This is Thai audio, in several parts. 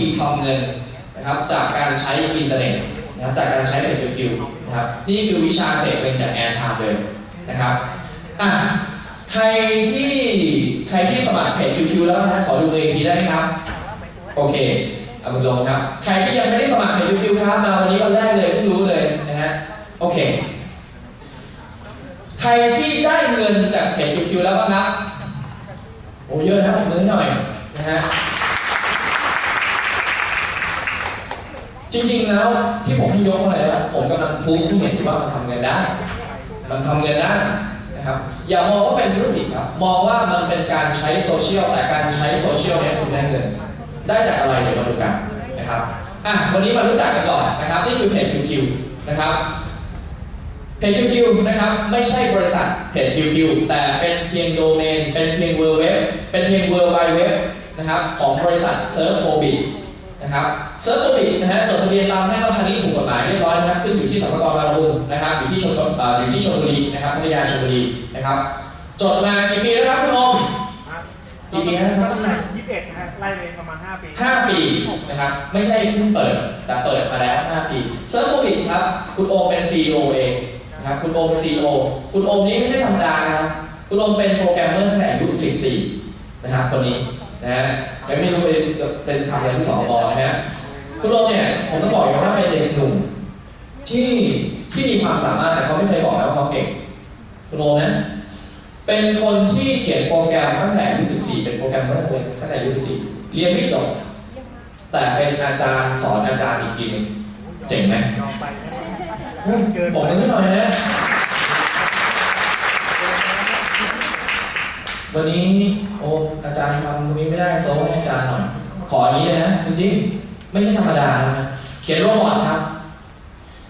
ธีทำเงินนะครับจากการใช้อินเทอร์เน็ตนะครับจากการใช้ Page QQ นะครับนี่คือวิชาเสกเงินจาก airtime เลยนะครับอะใครที่ใครที่สมัคร Page QQ แล้วนะขอดูมืออีกทีได้ไหมครับ โอเคเอามือลงครับ ใครที่ยังไม่ได้สมัคร Page QQ ครับมาวันนี้วันแรกเลยเพิ่งรู้เลยนะฮะโอเค ใครที่ได้เงินจากเพจคิวแล้วบ้างครับโอ้เยอะนะมือหน่อยนะฮะ จริงๆแล้วที่ผมให้ยกอะไรวะผมกำลังพูดให้เห็นว่ามันทำเงินได้ มันทำเงินได้นะครับ อย่ามองว่าเป็นธุรกิจครับ มองว่ามันเป็นการใช้โซเชียล แต่การใช้โซเชียลเนี่ยคุณได้เงิน ได้จากอะไรเดี๋ยวมาดูกันนะครับ อะ วันนี้มารู้จักกันก่อนนะครับ นี่คือเพจ QQ นะครับเพจ QQ นะครับไม่ใช่บริษัทเพจ QQ แต่เป็นเพียงโดเมน เป็นเพียง World Web เป็นเพียง World Wide Web นะครับของบริษัท Surfobic นะครับ Surfobic นะฮะจดทะเบียนตามให้เขาทางนี้ถูกกฎหมายเรียบร้อยนะครับขึ้นอยู่ที่สำนักงานบางบุญนะครับอยู่ที่ชลอ่าอยู่ที่ชลบุรีนะครับพัทยาชลบุรีนะครับจดมากี่ปีแล้วครับคุณโอมกี่ปีแล้วนะครับตั้งแต่ยี่สิบเอ็ดนะฮะไล่ไปประมาณห้าปีห้าปีนะครับไม่ใช่เพิ่งเปิดแต่เปิดมาแล้วห้าปี Surfobic ครับคุณโอมเป็น CEO เองนะครับคุณโอมเป็น CEO คุณโอมนี้ไม่ใช่ธรรมดานะครับคุณโอมเป็นโปรแกรมเมอร์ตั้งแต่อายุ14นะครับคนนี้นะฮะ ยังไม่รู้เป็นเป็นทำอะไรที่สอบนะฮะคุณโอมเนี่ยผมต้องบอกอย่างว่าเป็นเด็กหนุ่มที่ที่มีความสามารถแต่เขาไม่เคยบอกนะว่าเขาเก่งคุณโอมนะเป็นคนที่เขียนโปรแกรมตั้งแต่อายุ14เป็นโปรแกรมเมอร์เลยตั้งแต่อายุ14เรียนไม่จบ แต่เป็นอาจารย์สอนอาจารย์อีกทีหนึ่งเจ๋งไหมยอมไปนะเชิญปรบมือหน่อยนะ วันนี้โอ้อาจารย์ทำตรงนี้ไม่ได้โชว์ให้อาจารย์หน่อยขออย่างนี้เลยนะจริงๆไม่ใช่ธรรมดานะเขียน robot ครับ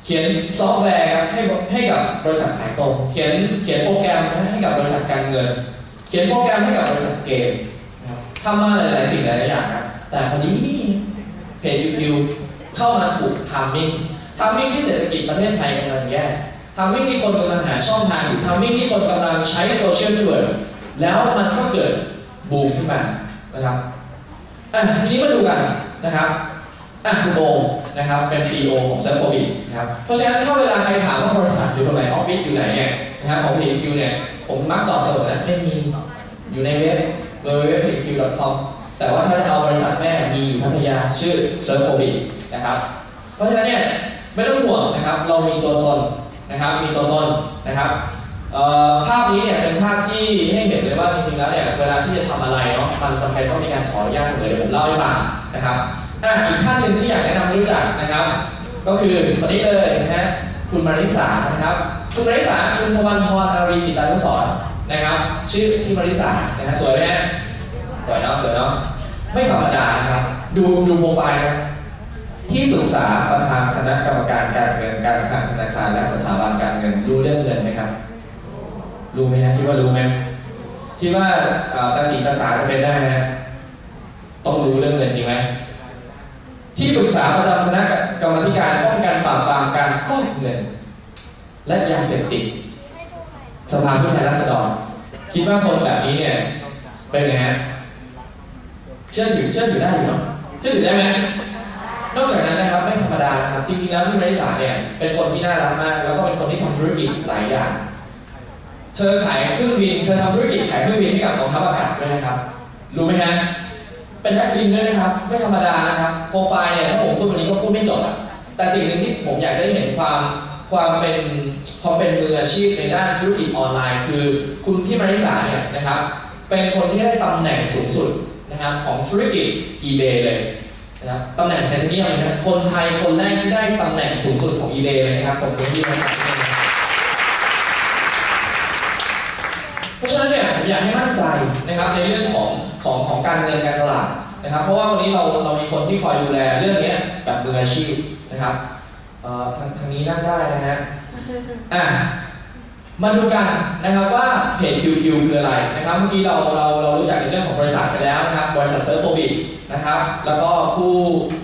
เขียนซอฟต์แวร์ครับให้ให้กับบริษัทขายตรงเขียนเขียนโปรแกรมให้กับบริษัทการเงิน เขียนโปรแกรมให้กับบริษัทเกมทำมาหลายๆสิ่งหลายๆอย่างครับแต่พอดี Page QQ เข้ามาถูก timing timing ที่เศรษฐกิจประเทศไทยกำลังแย่ timing ที่คนกำลังหาช่องทางอยู่ timing ที่คนกำลังใช้โซเชียลเน็ตเวิร์ก แล้วมันก็เกิดบูมขึ้นมานะครับอะทีนี้มาดูกันนะครับอะคุณโอมนะครับเป็น CEO ของ s e r f o b i นะครับเพราะฉะนั้นถ้าเวลาใครถามว่าบริษัทอยู่ตรงไหนออฟฟิศอยู่ไหนเนี่ยนะครับของ PQ เนี่ยผมมักตอบเสมอนะไม่มีอยู่ในเว็บ www.pq.com แต่ว่าถ้าจะเอาบริษัทแม่มีอยู่พัทยาชื่อ s e r f o b i นะครับเพราะฉะนั้นเนี่ยไม่ต้องห่วงนะครับเรามีตัวตนนะครับมีตัวตนนะครับ ภาพนี้เนี่ยเป็นภาพที่ให้เห็นเลยว่าจริงๆแล้วเนี่ยเวลาที่จะทำอะไรเนาะมันจำเป็นต้องมีการขออนุญาตเสมอเดี๋ยวผมเล่าให้ฟังนะครับอะอีกท่านหนึ่งที่อยากแนะนำให้รู้จักนะครับ ก็คือคนนี้เลยนะฮะคุณมาริสานะครับ คุณมาริสาคุณธวันพรอารีจิตานุสรนะครับ ชื่อพี่มาริสานะฮะสวยไหมฮะสวยเนาะสวยเนาะไม่ธรรมดานะครับ ดูดูโปรไฟล์นะที่ปรึกษาประธานคณะกรรมการการเงินการคลังธนาคารและสถาบันการเงินรู้เรื่องเงินไหมครับ รู้ไหมฮะคิดว่ารู้ไหมคิดว่าเอ่อตาสีตาสาจะเป็นได้ไหมต้องรู้เรื่องเงินจริงไหมที่ปรึกษาประจำคณะกรรมธิการป้องกันปราบปรามการฟอกเงิน และยาเสพติดสภาผู้แทนราษฎรคิดว่าคนแบบนี้เนี่ยเป็นไงฮะเชื่อถือเชื่อถือได้อยู่เนาะเชื่อถือได้ไหมนอกจากนั้นนะครับไม่ธรรมดาครับจริงๆแล้วพี่มาริสาเนี่ยเป็นคนที่น่ารักมาก แล้วก็เป็นคนที่ทำธุรกิจหลายอย่าง เธอขายเครื่องบิน เธอทำธุรกิจขายเครื่องบินให้กับกองทัพอากาศด้วยนะครับ รู้ไหมฮะ เป็นนักบินด้วยนะครับ ไม่ธรรมดานะครับ โปรไฟล์เนี่ยถ้าผมพูดวันนี้ก็พูดไม่จบอะแต่สิ่งหนึ่งที่ผมอยากจะให้เห็นความความเป็นความเป็นมืออาชีพในด้านธุรกิจออนไลน์ คือคุณพี่มาริสาเนี่ยนะครับ เป็นคนที่ได้ตำแหน่งสูงสุดนะครับของธุรกิจ eBay เลยนะครับตำแหน่งไทเทเนียมเลนะคนไทยคนแรกที่ได้ตำแหน่งสูงสุดของ eBay เลยนะครับผมเป็นที่นะครับเพราะฉะนั้นเนี่ยผมอยากให้มั่นใจนะครับในเรื่องของของของการเงินการตลาดนะครับ เพราะว่าวันนี้เราเรามีคนที่คอยดูแลเรื่องเนี้ยแบบมืออาชีพนะครับเอ่อทางทางนี้นั่งได้นะฮะอะมาดูกันนะครับว่าเพจ QQ คืออะไรนะครับเมื่อกี้เราเราเรารู้จักในเรื่องของบริษัทไปแล้วนะครับบริษัท Surfobic นะครับ แล้วก็ผู้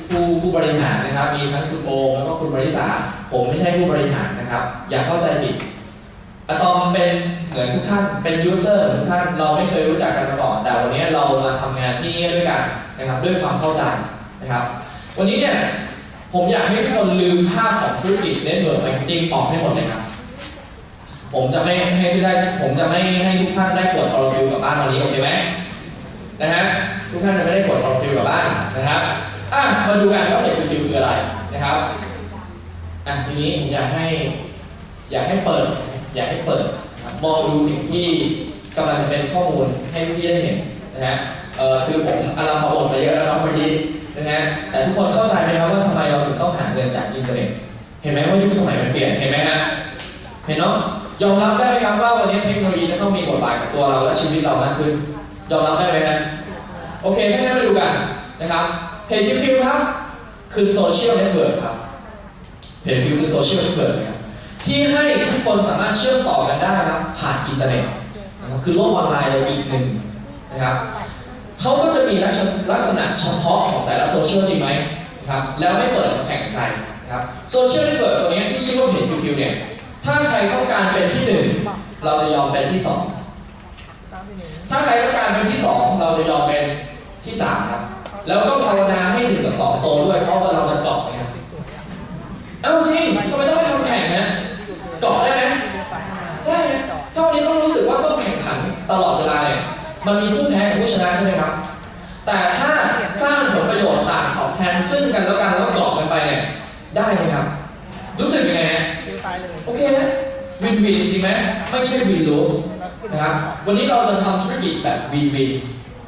ผู้ผู้บริหารนะครับ มีทั้งคุณโอมแล้วก็คุณบริษาผมไม่ใช่ผู้บริหารนะครับ อย่าเข้าใจผิด อะผมเป็นเหมือนทุกท่านเป็น user เหมือนทุกท่านเราไม่เคยรู้จักกันมาก่อนแต่วันนี้เรามาทำงานที่นี่ด้วยกันนะครับด้วยความเข้าใจนะครับ วันนี้เนี่ยผมอยากให้ทุกคนลืมภาพของธุรกิจ network marketing ออกให้หมดเลยครับผมจะไม่ให้ที่ได้ผมจะไม่ให้ทุกท่านได้กดคอร์ฟิวกลับบ้านวันนี้โอเคไหมนะฮะทุกท่านจะไม่ได้กดคอร์ฟิวกลับบ้านนะครับอะมาดูกันว่า Page QQ คืออะไรนะครับอะทีนี้ผมอยากให้อยากให้เปิด อยากให้เปิดนมองดูสิ่งที่กำลังจะเป็นข้อมูลให้พี่ได้เห็นนะฮะคือผมอาราพบทไปเยอะแล้วเนาะเมื่อกี้นะฮะแต่ทุกคนเข้าใจไหมครับว่าทำไมเราถึงต้องหาเงินจากอินเทอร์เน็ตเห็นไหมว่ายุคสมัยมันเปลี่ยนเห็นไหมฮะเห็นเนาะยอมรับได้ไหมครับว่าวันนี้เทคโนโลยีจะเข้ามีบทบาทกับตัวเราและชีวิตเรามากขึ้น ยอมรับได้ไหมฮะโอเคให้ท่านมาดูกันนะครับ Page QQ ครับ คือโซเชียลเน็ตเวิร์กครับ Page QQ คือโซเชียลเน็ตเวิร์กนะครับ ที่ให้ทุกคนสามารถเชื่อมต่อกันได้นะผ่านอินเทอร์เน็ตนะครับคือโลกออนไลน์เลยอีกหนึ่งนะครับเขาก็จะมีลักษณะเฉพาะของแต่ละโซเชียลจริงไหมนะครับแล้วไม่เปิดแข่งใครนะครับโซเชียลเน็ตเวิร์กตัวนี้ที่ชื่อว่า Page QQ เนี่ยถ้าใครต้องการเป็นที่หนึ่งเราจะยอมเป็นที่สองถ้าใครต้องการเป็นที่สองเราจะยอมเป็นที่สามครับแล้วก็ภาวนาให้หนึ่งกับสองโตด้วยเพราะว่าเราจะเกาะนะครับเอ้าจริงทำไมต้องไปทำแข่งนะ เกาะได้ไหมได้นะถ้าวันนี้ต้องรู้สึกว่าต้องแข่งขันตลอดเวลาเนี่ยมันมีผู้แพ้กับผู้ชนะใช่ไหมครับ แต่ถ้าสร้างผลประโยชน์ต่างตอบแทนซึ่งกันแล้วกันแล้วเกาะกันไปเนี่ยได้ไหมครับ รู้สึกยังไงโอเคไหม win win จริงไหมไม่ใช่ win lose นะครับวันนี้เราจะทำธุรกิจแบบวีวี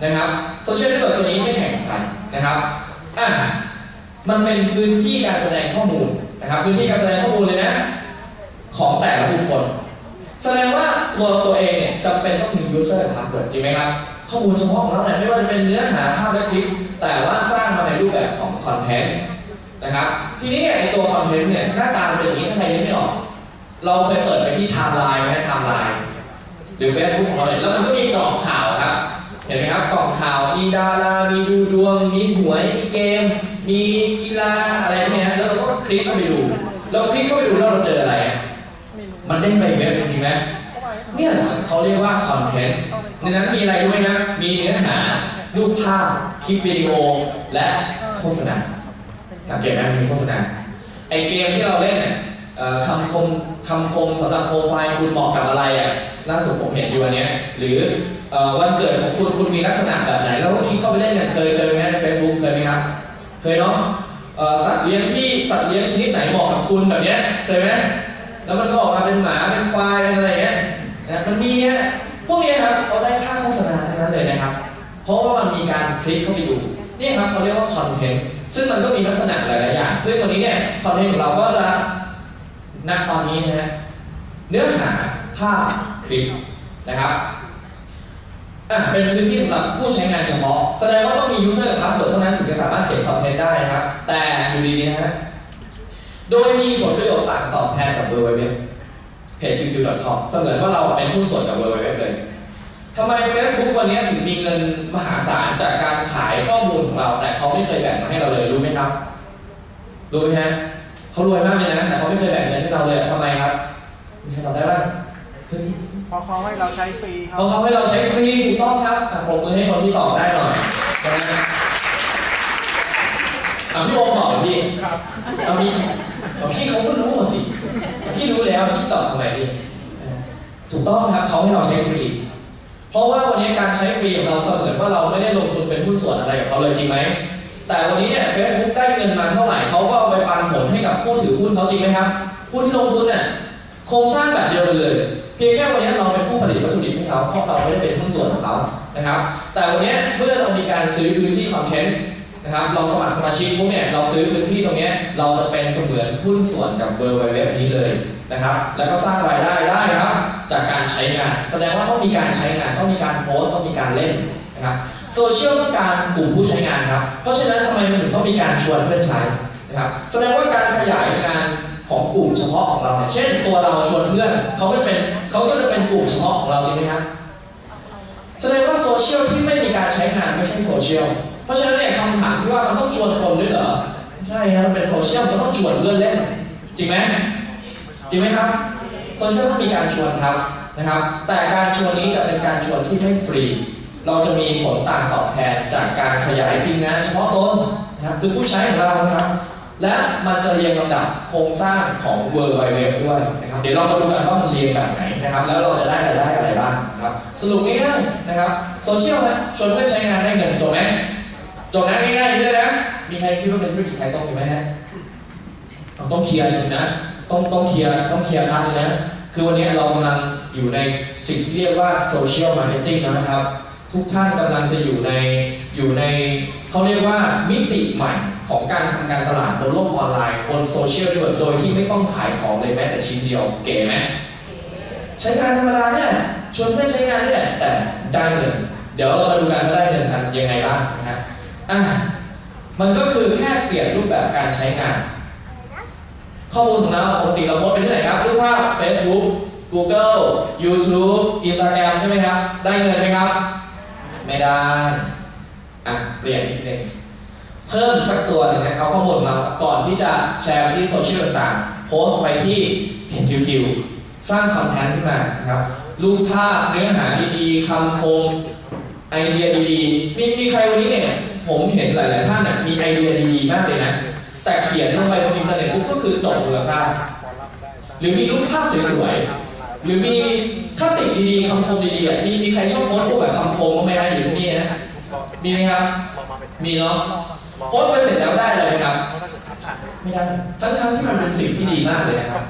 นะครับโซเชียลเน็ตเวิร์กตัวนี้ไม่แข่งขันนะครับอะมันเป็นพื้นที่การแสดงข้อมูลนะครับพื้นที่การแสดงข้อมูลเลยนะ ของแต่ละบุคคล แสดงว่าตัวตัวเองเนี่ยจำเป็นต้องมี user password จริงไหมครับข้อมูลเฉพาะของเราเนี่ยไม่ว่าจะเป็นเนื้อหาภาพและคลิป แต่ว่าสร้างมาในรูปแบบของ content นะครับทีนี้เนี่ยไอตัว content เนี่ยหน้าตาเป็นอย่างนี้ถ้าใครนึกไม่ออกเราเคยเปิดไปที่ timeline ไหม timeline หรือเฟซบุ๊กของเราเนี่ยแล้วมันก็มีกล่องข่าวครับ เห็นไหมครับกล่องข่าวมีดารามีดูดวง มีหวยมีเกม มีกีฬาอะไรพวกนี้แล้วเราก็คลิกเข้าไปดูเราคลิกเข้าไปดูแล้วเราเจออะไร มันเด้งไปอีกเว็บหนึ่งจริงไหมเนี่ยเขาเรียกว่า content ในนั้นมีอะไรด้วยนะ มีเนื้อหารูปภาพ คลิปวิดีโอ และโฆษณา สังเกตไหมมันมีโฆษณา ไอเกมที่เราเล่นเนี่ยคำคมคำคมสำหรับโปรไฟล์คุณเหมาะกับอะไรอะ ล่าสุดผมเห็นอยู่อันเนี้ย หรืออวันเกิดของคุณคุณมีลักษณะแบบไหนเราก็คลิกเข้าไปเล่นกันเคยเคยไหมในเฟซบุ๊กเคยไหมครับ เคยเนาะสัตว์เลี้ยงที่สัตว์เลี้ยงชนิดไหนเหมาะกับคุณแบบเนี้ยเคยไหม แล้วมันก็ออกมาเป็นหมาเป็นควายเป็นอะไรเงี้ยนะมันมีฮะพวกนี้ครับเอาได้ค่าโฆษณาทั้งนั้นเลยนะครับ เพราะว่ามันมีการคลิกเข้าไปดูนี่ครับเขาเรียกว่าคอนเทนต์ซึ่งมันก็มีลักษณะหลายๆอย่าง ซึ่งวันนี้เนี่ยคอนเทนต์ของเราก็จะณตอนนี้นะฮะเนื้อหาภาพคลิปนะครับอะเป็นพื้นที่สำหรับผู้ใช้งานเฉพาะ แสดงว่าต้องมี user กับ password เท่านั้นถึงจะสามารถเขียนคอนเทนต์ได้นะครับ แต่อยู่ดีๆนะฮะ โดยมีผลประโยชน์ต่างตอบแทนกับ www เพจ qq.com เสมือนว่าเราเป็นหุ้นส่วนกับ www เลยทำไม Facebook วันนี้ถึงมีเงินมหาศาลจากการขายข้อมูลของเรา แต่เขาไม่เคยแบ่งมาให้เราเลยรู้ไหมครับ รู้ไหมฮะเขารวยมากเลยนะแต่เขาไม่เคยแบ่งเงินให้เราเลยทำไมครับมีใครตอบได้บ้างคือพอเขาให้เราใช้ฟรีคเพรับราะเขาให้เราใช้ฟรีถูกต้องครับอะปรบมือให้คนที่ตอบได้หน่อยนะอะพี่โอมตอบเหรอพี่ครับ เอาพี่เอาพี่เขาก็รู้หมาสิพี่รู้แล้วพี่ตอบทำไมพี่อะถูกต้องครับเขาให้เราใช้ฟรี เพราะว่าวันนี้การใช้ฟรีของเราเสมือนว่าเราไม่ได้ลงทุนเป็นหุ้นส่วนอะไรกับเขาเลยจริงไหม แต่วันนี้เนี่ย Facebook ได้เงินมาเท่าไหร่เขาก็เอาไปปันผลให้กับผู้ถือหุ้นเขาจริงไหมครับผู้ที่ลงทุนเนี่ยโครงสร้างแบบเดียวกันเลย เพียงแค่วันนี้เราเป็นผู้ผลิตวัตถุดิบให้เขาเพราะเราไม่ได้เป็นหุ้นส่วนของเขานะครับ แต่วันนี้เมื่อเรามีการซื้อพื้นที่คอนเทนต์ นะครับเราสมัครสมาชิกพวกเนี่ยเราซื้อพื้นที่ตรงนี้เราจะเป็นเสมือนหุ้นส่วนกับเบอร์ไวเว็บนี้เลยนะครับ แล้วก็สร้างรายได้ได้ครับ จากการใช้งาน แสดงว่าต้องมีการใช้งานต้องมีการโพสต์ต้องมีการเล่นนะครับโซเชียลต้องการกลุ่มผู้ใช้งานครับ เพราะฉะนั้นทำไมมันถึงต้องมีการชวนเพื่อนใช้นะครับแสดงว่าการขยายงานของกลุ่มเฉพาะของเราเนี่ยเช่นตัวเราชวนเพื่อนเขาก็เป็นเขาก็จะเป็นกลุ่มเฉพาะของเราจริงไหมครับแสดงว่าโซเชียลที่ไม่มีการใช้งานไม่ใช่โซเชียล เพราะฉะนั้นเนี่ยคำถามที่ว่ามันต้องชวนคนด้วยเหรอใช่ครับมันเป็นโซเชียลมันต้องชวนเพื่อนเล่น จริงไหมจริงไหมครับโซเชียลต้องมีการชวนครับนะครับ แต่การชวนนี้จะเป็นการชวนที่ไม่ฟรี เราจะมีผลต่างตอบแทนจากการขยายทีมงานเฉพาะตนนะครับคือผู้ใช้ของเรานะครับ และมันจะเรียงลำดับโครงสร้างของ World Wide Web ด้วยนะครับเดี๋ยวเรามาดูกันว่ามันเรียงแบบไหนนะครับ แล้วเราจะได้รายได้อะไรบ้างนะครับ สรุปง่ายๆนะครับโซเชียลนะชวนเพื่อนใช้งานได้เงินจบไหม จบนะง่ายๆเลยนะ มีใครคิดว่าเป็นธุรกิจขายตรงอยู่ไหมฮะเอาต้องเคลียร์จริงๆนะ ต้องต้องเคลียร์ต้อง clear cut เลยนะ คือวันนี้เรากำลังอยู่ในสิ่งที่เรียกว่า social marketing นะครับ ทุกท่านกำลังจะอยู่ในอยู่ในเขาเรียกว่ามิติใหม่ของการทำการตลาดบนโลกออนไลน์บนโซเชียลด้วยโดยที่ไม่ต้องขายของเลยแม้แต่ชิ้นเดียวเก๋ไหมใช้งานธรรมดาเนี่ยชวนเพื่อนใช้งานนี่แหละแต่ได้เงิน เดี๋ยวเรามาดูกันว่าได้เงินกันยังไงบ้างนะฮะ อะมันก็คือแค่เปลี่ยนรูปแบบการใช้งาน ข้อมูลของเราปกติเราโพสไปที่ไหนครับรูปภาพ Facebook Google YouTube Instagram ใช่ไหมครับ ได้เงินไหมครับ ไม่ได้อะเปลี่ยนนิดนึงเพิ่มสักตัวหนึ่งนะเอาข้อมูลของเราก่อนที่จะแชร์ไปที่โซเชียลต่างๆ โพสต์ไปที่ PageQQ สร้างคอนเทนต์ขึ้นมานะครับรูปภาพเนื้อหาดีๆคำคมไอเดียดีๆมีมีใครวันนี้เนี่ย ผมเห็นหลาย ๆ ท่านเนี่ยมีไอเดียดีๆมากเลยนะ แต่เขียนลงไปบนอินเทอร์เน็ตปุ๊บก็คือจบมูลค่าหรือมีรูปภาพสวยๆ หรือมีคติดีๆคำคมดีๆมีมีใครชอบโพสต์พวกแบบคำคมบ้างไหมฮะอยู่ที่นี่นะมีไหมครับ มีเนาะโพสต์ไปเสร็จแล้วได้อะไรไหมครับ ไม่ได้ทั้งทั้งที่มันเป็นสิ่งที่ดีมากเลยนะครับ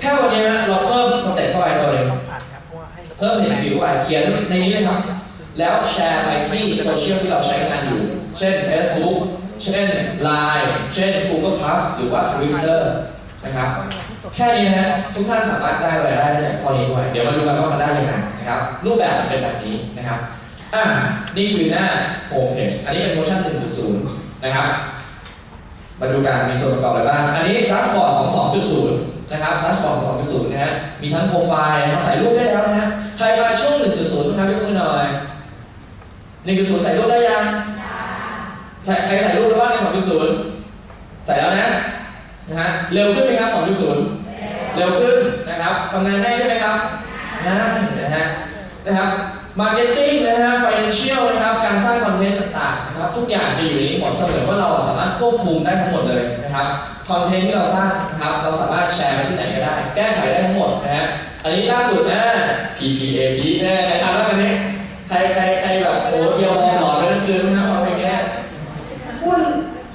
แค่วันนี้นะเราเพิ่มสเต็ปเข้าไปตัวหนึงเพิ่มเห็นวิวไปเขียนในนี้เลยครับ แล้วแชร์ไปที่โซเชียลที่เราใช้งานอยู่ เช่น Facebook เช่น Line เช่น Google Plus หรือว่า Twitter นะครับ แค่นี้นะทุกท่านสามารถได้รายได้จากข้อนี้ด้วย เดี๋ยวมาดูกันว่ามันได้ยังไงนะครับ รูปแบบเป็นแบบนี้นะครับอะนี่คือหน้าโฮมเพจอันนี้เป็นเวอร์ชัน1.0 นะครับ มาดูกันมีส่วนประกอบอะไรบ้าง อันนี้ dashboard ของ 2.0 นะครับ dashboard ของ 2.0 นะฮะมีทั้งโปรไฟล์นะครับใส่รูปได้แล้วนะฮะใครมาช่วง 1.0นะครับยกมือหน่อย 1.0ใส่รูปได้ยังใส่ใครใส่รูปหรือว่าใน2.0ใส่แล้วนะนะฮะเร็วขึ้นไหมครับ2.0เร็วขึ้นนะครับทำงานได้ใช่ไหมครับได้นะฮะนะครับ marketing นะฮะ financial นะครับ การสร้างคอนเทนต์ต่างๆนะครับ ทุกอย่างจะอยู่ในนี้หมดเสมอว่าเราสามารถควบคุมได้ทั้งหมดเลยนะครับ คอนเทนต์ที่เราสร้างนะครับ เราสามารถแชร์ไปที่ไหนก็ได้ แก้ไขได้ทั้งหมดนะฮะ อันนี้ล่าสุดนะ PPAP นี่ยใครทำแล้วกันนี้ ใครใครใคร โอ้เอียวมองหลอนไปทั้งคืนนะครับเอาไปแก้ว่า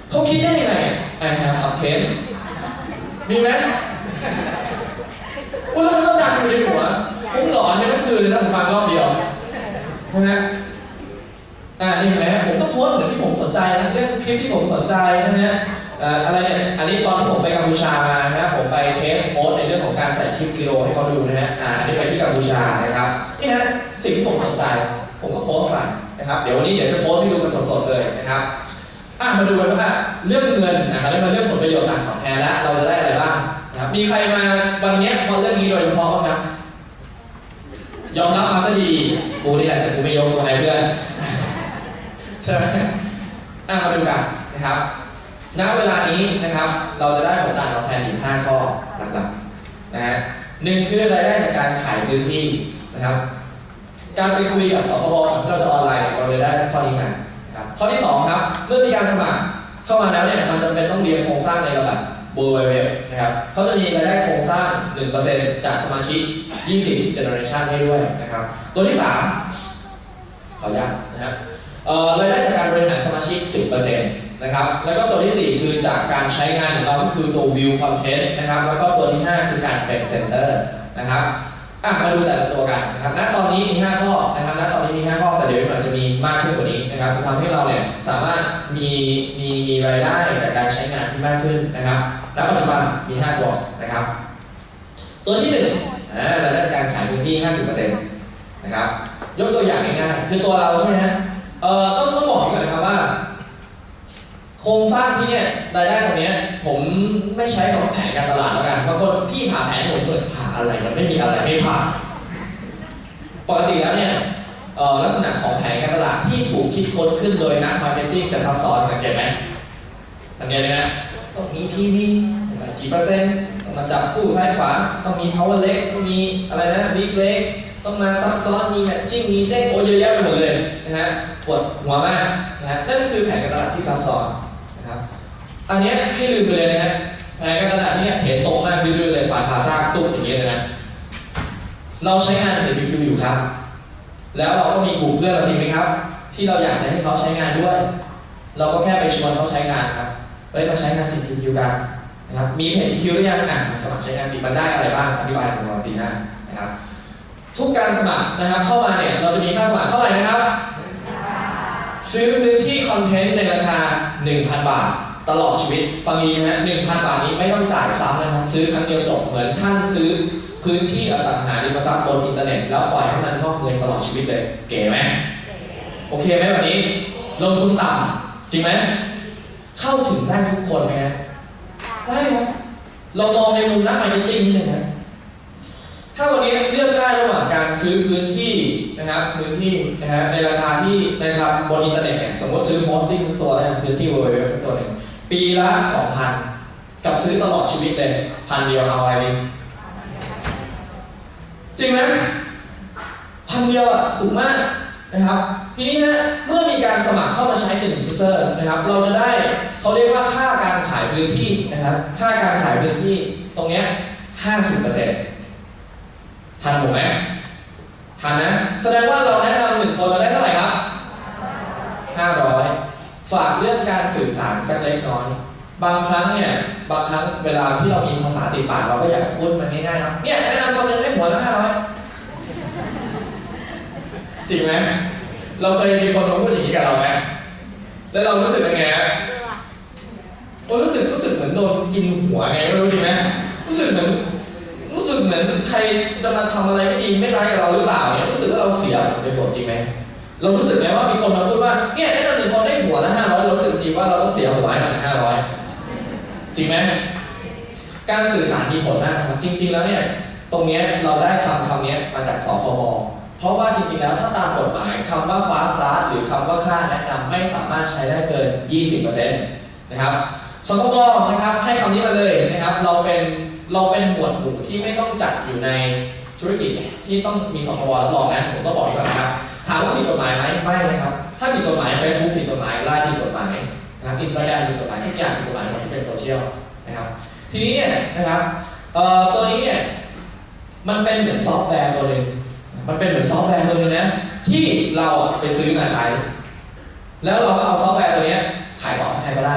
เขาคิดได้ยังไงไอ้ครับอัพเพนมีไหมว่าแล้วมันก็ดังอยู่ในหัวผมหลอนไปทั้งคืนเลยนะผมฟังรอบเดียวนะฮะอ่านี่เห็นไหมผมก็โพสต์เหมือนที่ผมสนใจนะเรื่องคลิปที่ผมสนใจนะฮะอ่ออะไรเนี่ย อันนี้ตอนที่ผมไปกัมพูชามานะฮะผมไปเทสโพสต์ในเรื่องของการใส่คลิปวิดีโอให้เขาดูนะฮะ อ่า อันนี้ไปที่กัมพูชานะครับ นี่ฮะสิ่งที่ผมสนใจ โพสต์ไปนะครับ เดี๋ยววันนี้เดี๋ยวจะโพสต์ให้ดูกันสดๆเลยนะครับอะมาดูกันว่าเรื่องเงินนะครับได้มาเรื่องผลประโยชน์ต่างตอบแทนแล้วเราจะได้อะไรบ้างนะครับมีใครมาวันนี้ยเพราเรื่องนี้โดยเฉพาะครับ ยอมรับมาซะดีกูนี่แหละแต่กูไม่ยกมือให้เพื่อนใช่ไหมอะมาดูกันนะครับณเวลานี้นะครับ เราจะได้ผลต่างตอบแทนอยู่5ข้อหลักๆนะฮะหนึ่งคือรายได้จากการขายพื้นที่นะครับ การไปคุยกับสคบก่อนที่เราจะออนไลน์เราเลยได้ข้อนี้มาครับข้อที่ 2 ครับ เมื่อมีการสมัครเข้ามาแล้วเนี่ยมันจำเป็นต้องเรียนโครงสร้างในระดับ w w w นะครับเขาจะมีรายได้โครงสร้าง 1%จากสมาชิก 20 generation ให้ด้วยนะครับ ตัวที่ 3 ขออนุญาตนะครับรายได้จากการบริหารสมาชิก 10%นะครับ แล้วก็ตัวที่ 4 คือจากการใช้งานของเราก็คือตัว view content นะครับ แล้วก็ตัวที่ 5 คือการเป็น center นะครับอะมาดูแต่ละตัวกันนะครับณตอนนี้มี5ข้อ มากขึ้นกว่านี้นะครับจะทำให้เราเนี่ยสามารถมีมีมีรายได้จากการใช้งานที่มากขึ้นนะครับณปัจจุบันมี 5 ตัวนะครับ ตัวที่1อ่ารายได้การขายพื้นที่ 50%นะครับยกตัวอย่างง่ายๆคือตัวเราใช่ไหมฮะเอ่อต้องต้องบอกก่อนนะครับว่า โครงสร้างที่เนี่ยรายได้ตรงเนี้ยผมไม่ใช้คำว่าแผนการตลาดแล้วกันบางคนพี่ผ่าแผนผมเหมือนผ่าอะไรมันไม่มีอะไรให้ผ่าปกติแล้วเนี่ย ลักษณะของแผนการตลาดที่ถูกคิดค้นขึ้นโดยนัก marketing จะซับซ้อนสังเกตไหมสังเกตไหมฮะต้องมี PV กี่เปอร์เซ็นต์ต้องมาจับคู่ซ้ายขวาต้องมี power เล็กต้องมีอะไรนะ big เล็กต้องมาซับซ้อนมี matching มีเด้งโอ้เยอะแยะไปหมดเลยนะฮะปวดหัวมากนะฮะนั่นคือแผนการตลาดที่ซับซ้อนนะครับอันนี้ให้ลืมไปเลยนะฮะแผนการตลาดเนี่ยเถนตรงมากดื้อๆเลยฝ่ายพาซ่าตุ๊บอย่างเงี้ยเลยนะเราใช้งาน PPQ อยู่ครับ แล้วเราก็มีกลุ่มเพื่อนเราจริงไหมครับ ที่เราอยากจะให้เขาใช้งานด้วย เราก็แค่ไปชวนเขาใช้งานครับเฮ้ยมาใช้งาน PPQ กันนะครับมีเพจ PPQ หรือยังอะสมัครใช้งานสิมันได้อะไรบ้างอธิบายของเราตีหน้านะครับ ทุกการสมัครนะครับเข้ามาเนี่ยเราจะมีค่าสมัครเท่าไหร่นะครับ ซื้อพื้นที่คอนเทนต์ในราคา 1,000 บาทตลอดชีวิตฟังดีนะฮะ1,000บาทนี้ไม่ต้องจ่ายซ้ำนะครับ ซื้อครั้งเดียวจบเหมือนท่านซื้อ พื้นที่อสังหาริมทรัพย์บนอินเทอร์เน็ต แล้วปล่อยให้มันงอกเงยตลอดชีวิตเลย เก๋ไหมโอเคไหมแบบนี้ ลงทุนต่ำจริงไหมเข้าถึงได้ทุกคนไหมฮะได้ครับเรามองในมุมนัก marketing นิดนึงนะถ้าวันนี้เลือกได้ระหว่างการซื้อพื้นที่นะครับพื้นที่นะฮะในราคาที่นะครับบนอินเทอร์เน็ตเนี่ยสมมติซื้อ hosting ทุกตัวแล้วกันพื้นที่ www ทุกตัวหนึ่งปีละ2,000กับซื้อตลอดชีวิตเลยพันเดียวเอาอะไรดี จริงไหมพันเดียวอะถูกมากนะครับ ทีนี้นะเมื่อมีการสมัครเข้ามาใช้หนึ่ง user นะครับ เราจะได้เขาเรียกว่าค่าการขายพื้นที่นะครับ ค่าการขายพื้นที่ตรงเนี้ย50%ทันผมไหมทันนะ แสดงว่าเราแนะนำหนึ่งคนเราได้เท่าไหร่ครับ500ฝากเรื่องการสื่อสารสักเล็กน้อย บางครั้งเนี่ยบางครั้งเวลาที่เรามีภาษาติดปากเราก็อยากพูดมันง่ายๆนะเนี่ยแนะนำคนหนึงได้หัวละ500จริงไหมเราเคยมีคนมาพูดอย่างนี้กับเราไหมแล้วเรารู้สึกเป็นไงฮะโอ้รู้สึกรู้สึกเหมือนโดนกินหัวไงไม่รู้จริงไหมรู้สึกเหมือนรู้สึกเหมือนใครจะมาทำอะไรไม่ดีไม่ร้ายกับเราหรือเปล่าเนี่ยรู้สึกว่าเราเสียผลประโยชน์จริงไหมเรารู้สึกไหมว่ามีคนมาพูดว่าเนี่ยแนะนำหนึ่งคนได้หัวละห้าร้อยเรารู้สึกจริงว่าเราต้องเสียหัวให้มันห้าร้อย จริงไหมการสื่อสารมีผลมากครับจริง ๆ แล้วเนี่ยตรงเนี้ยเราได้คำคำเนี้ยมาจากสคบเพราะว่าจริงๆแล้วถ้าตามกฎหมายคำว่า fast start หรือคำว่าค่าแนะนำไม่สามารถใช้ได้เกิน 20%นะครับสคบนะครับให้คำนี้มาเลยนะครับ เราเป็นเราเป็นหมวดหมู่ที่ไม่ต้องจัดอยู่ในธุรกิจที่ต้องมีสคบรับรองนะผมต้องบอกอีกแบบนะครับถามว่าผิดกฎหมายไหมไม่นะครับ ถ้าผิดกฎหมายเฟซบุ๊กผิดกฎหมายไลน์ผิดกฎหมาย นะครับอินสตาแกรมผิดกฎหมายทุกอย่างผิดกฎหมายหมดที่เป็นโซเชียลนะครับทีนี้เนี่ยนะครับเอ่อตัวนี้เนี่ยมันเป็นเหมือนซอฟต์แวร์ตัวหนึ่งมันเป็นเหมือนซอฟต์แวร์ตัวนึงนะที่เราไปซื้อมาใช้ แล้วเราก็เอาซอฟต์แวร์ตัวนี้ขายต่อให้ใครก็ได้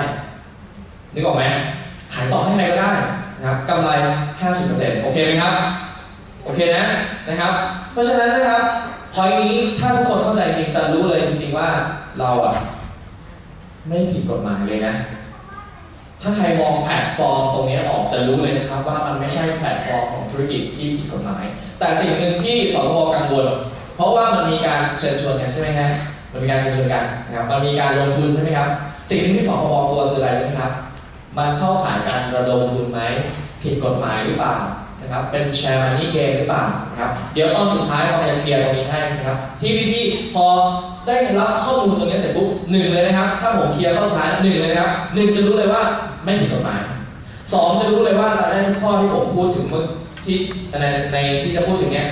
นึกออกไหมขายต่อให้ใครก็ได้นะครับกำไร 50%โอเคไหมครับ โอเคนะนะครับ เพราะฉะนั้นนะครับพอยนี้ถ้าทุกคนเข้าใจจริงจะรู้เลยจริงๆว่าเราอะ ไม่ผิดกฎหมายเลยนะ ถ้าใครมองแพลตฟอร์มตรงนี้ออกจะรู้เลยนะครับ ว่ามันไม่ใช่แพลตฟอร์มของธุรกิจที่ผิดกฎหมาย แต่สิ่งหนึ่งที่สคบกังวล เพราะว่ามันมีการเชิญชวนกันใช่ไหมฮะมันมีการเชิญชวนกันนะครับมันมีการลงทุนใช่ไหมครับ สิ่งหนึ่งที่สคบกลัวคืออะไรรู้ไหมครับ มันเข้าข่ายการระดมทุนไหมผิดกฎหมายหรือเปล่านะครับเป็นแชร์มันนี่เกมหรือเปล่านะครับเดี๋ยวตอนสุดท้ายเราจะเคลียร์ตรงนี้ให้นะครับที่พี่ๆพอ ได้รับข้อมูลตรงนี้เสร็จปุ๊บหนึ่งเลยนะครับ ถ้าผมเคลียร์เข้าสุดท้ายหนึ่งเลยนะครับหนึ่งจะรู้เลยว่าไม่ผิดกฎหมายสองจะรู้เลยว่ารายได้ทุกข้อที่ผมพูดถึงเมื่อที่ในในที่จะพูดถึงเนี้ย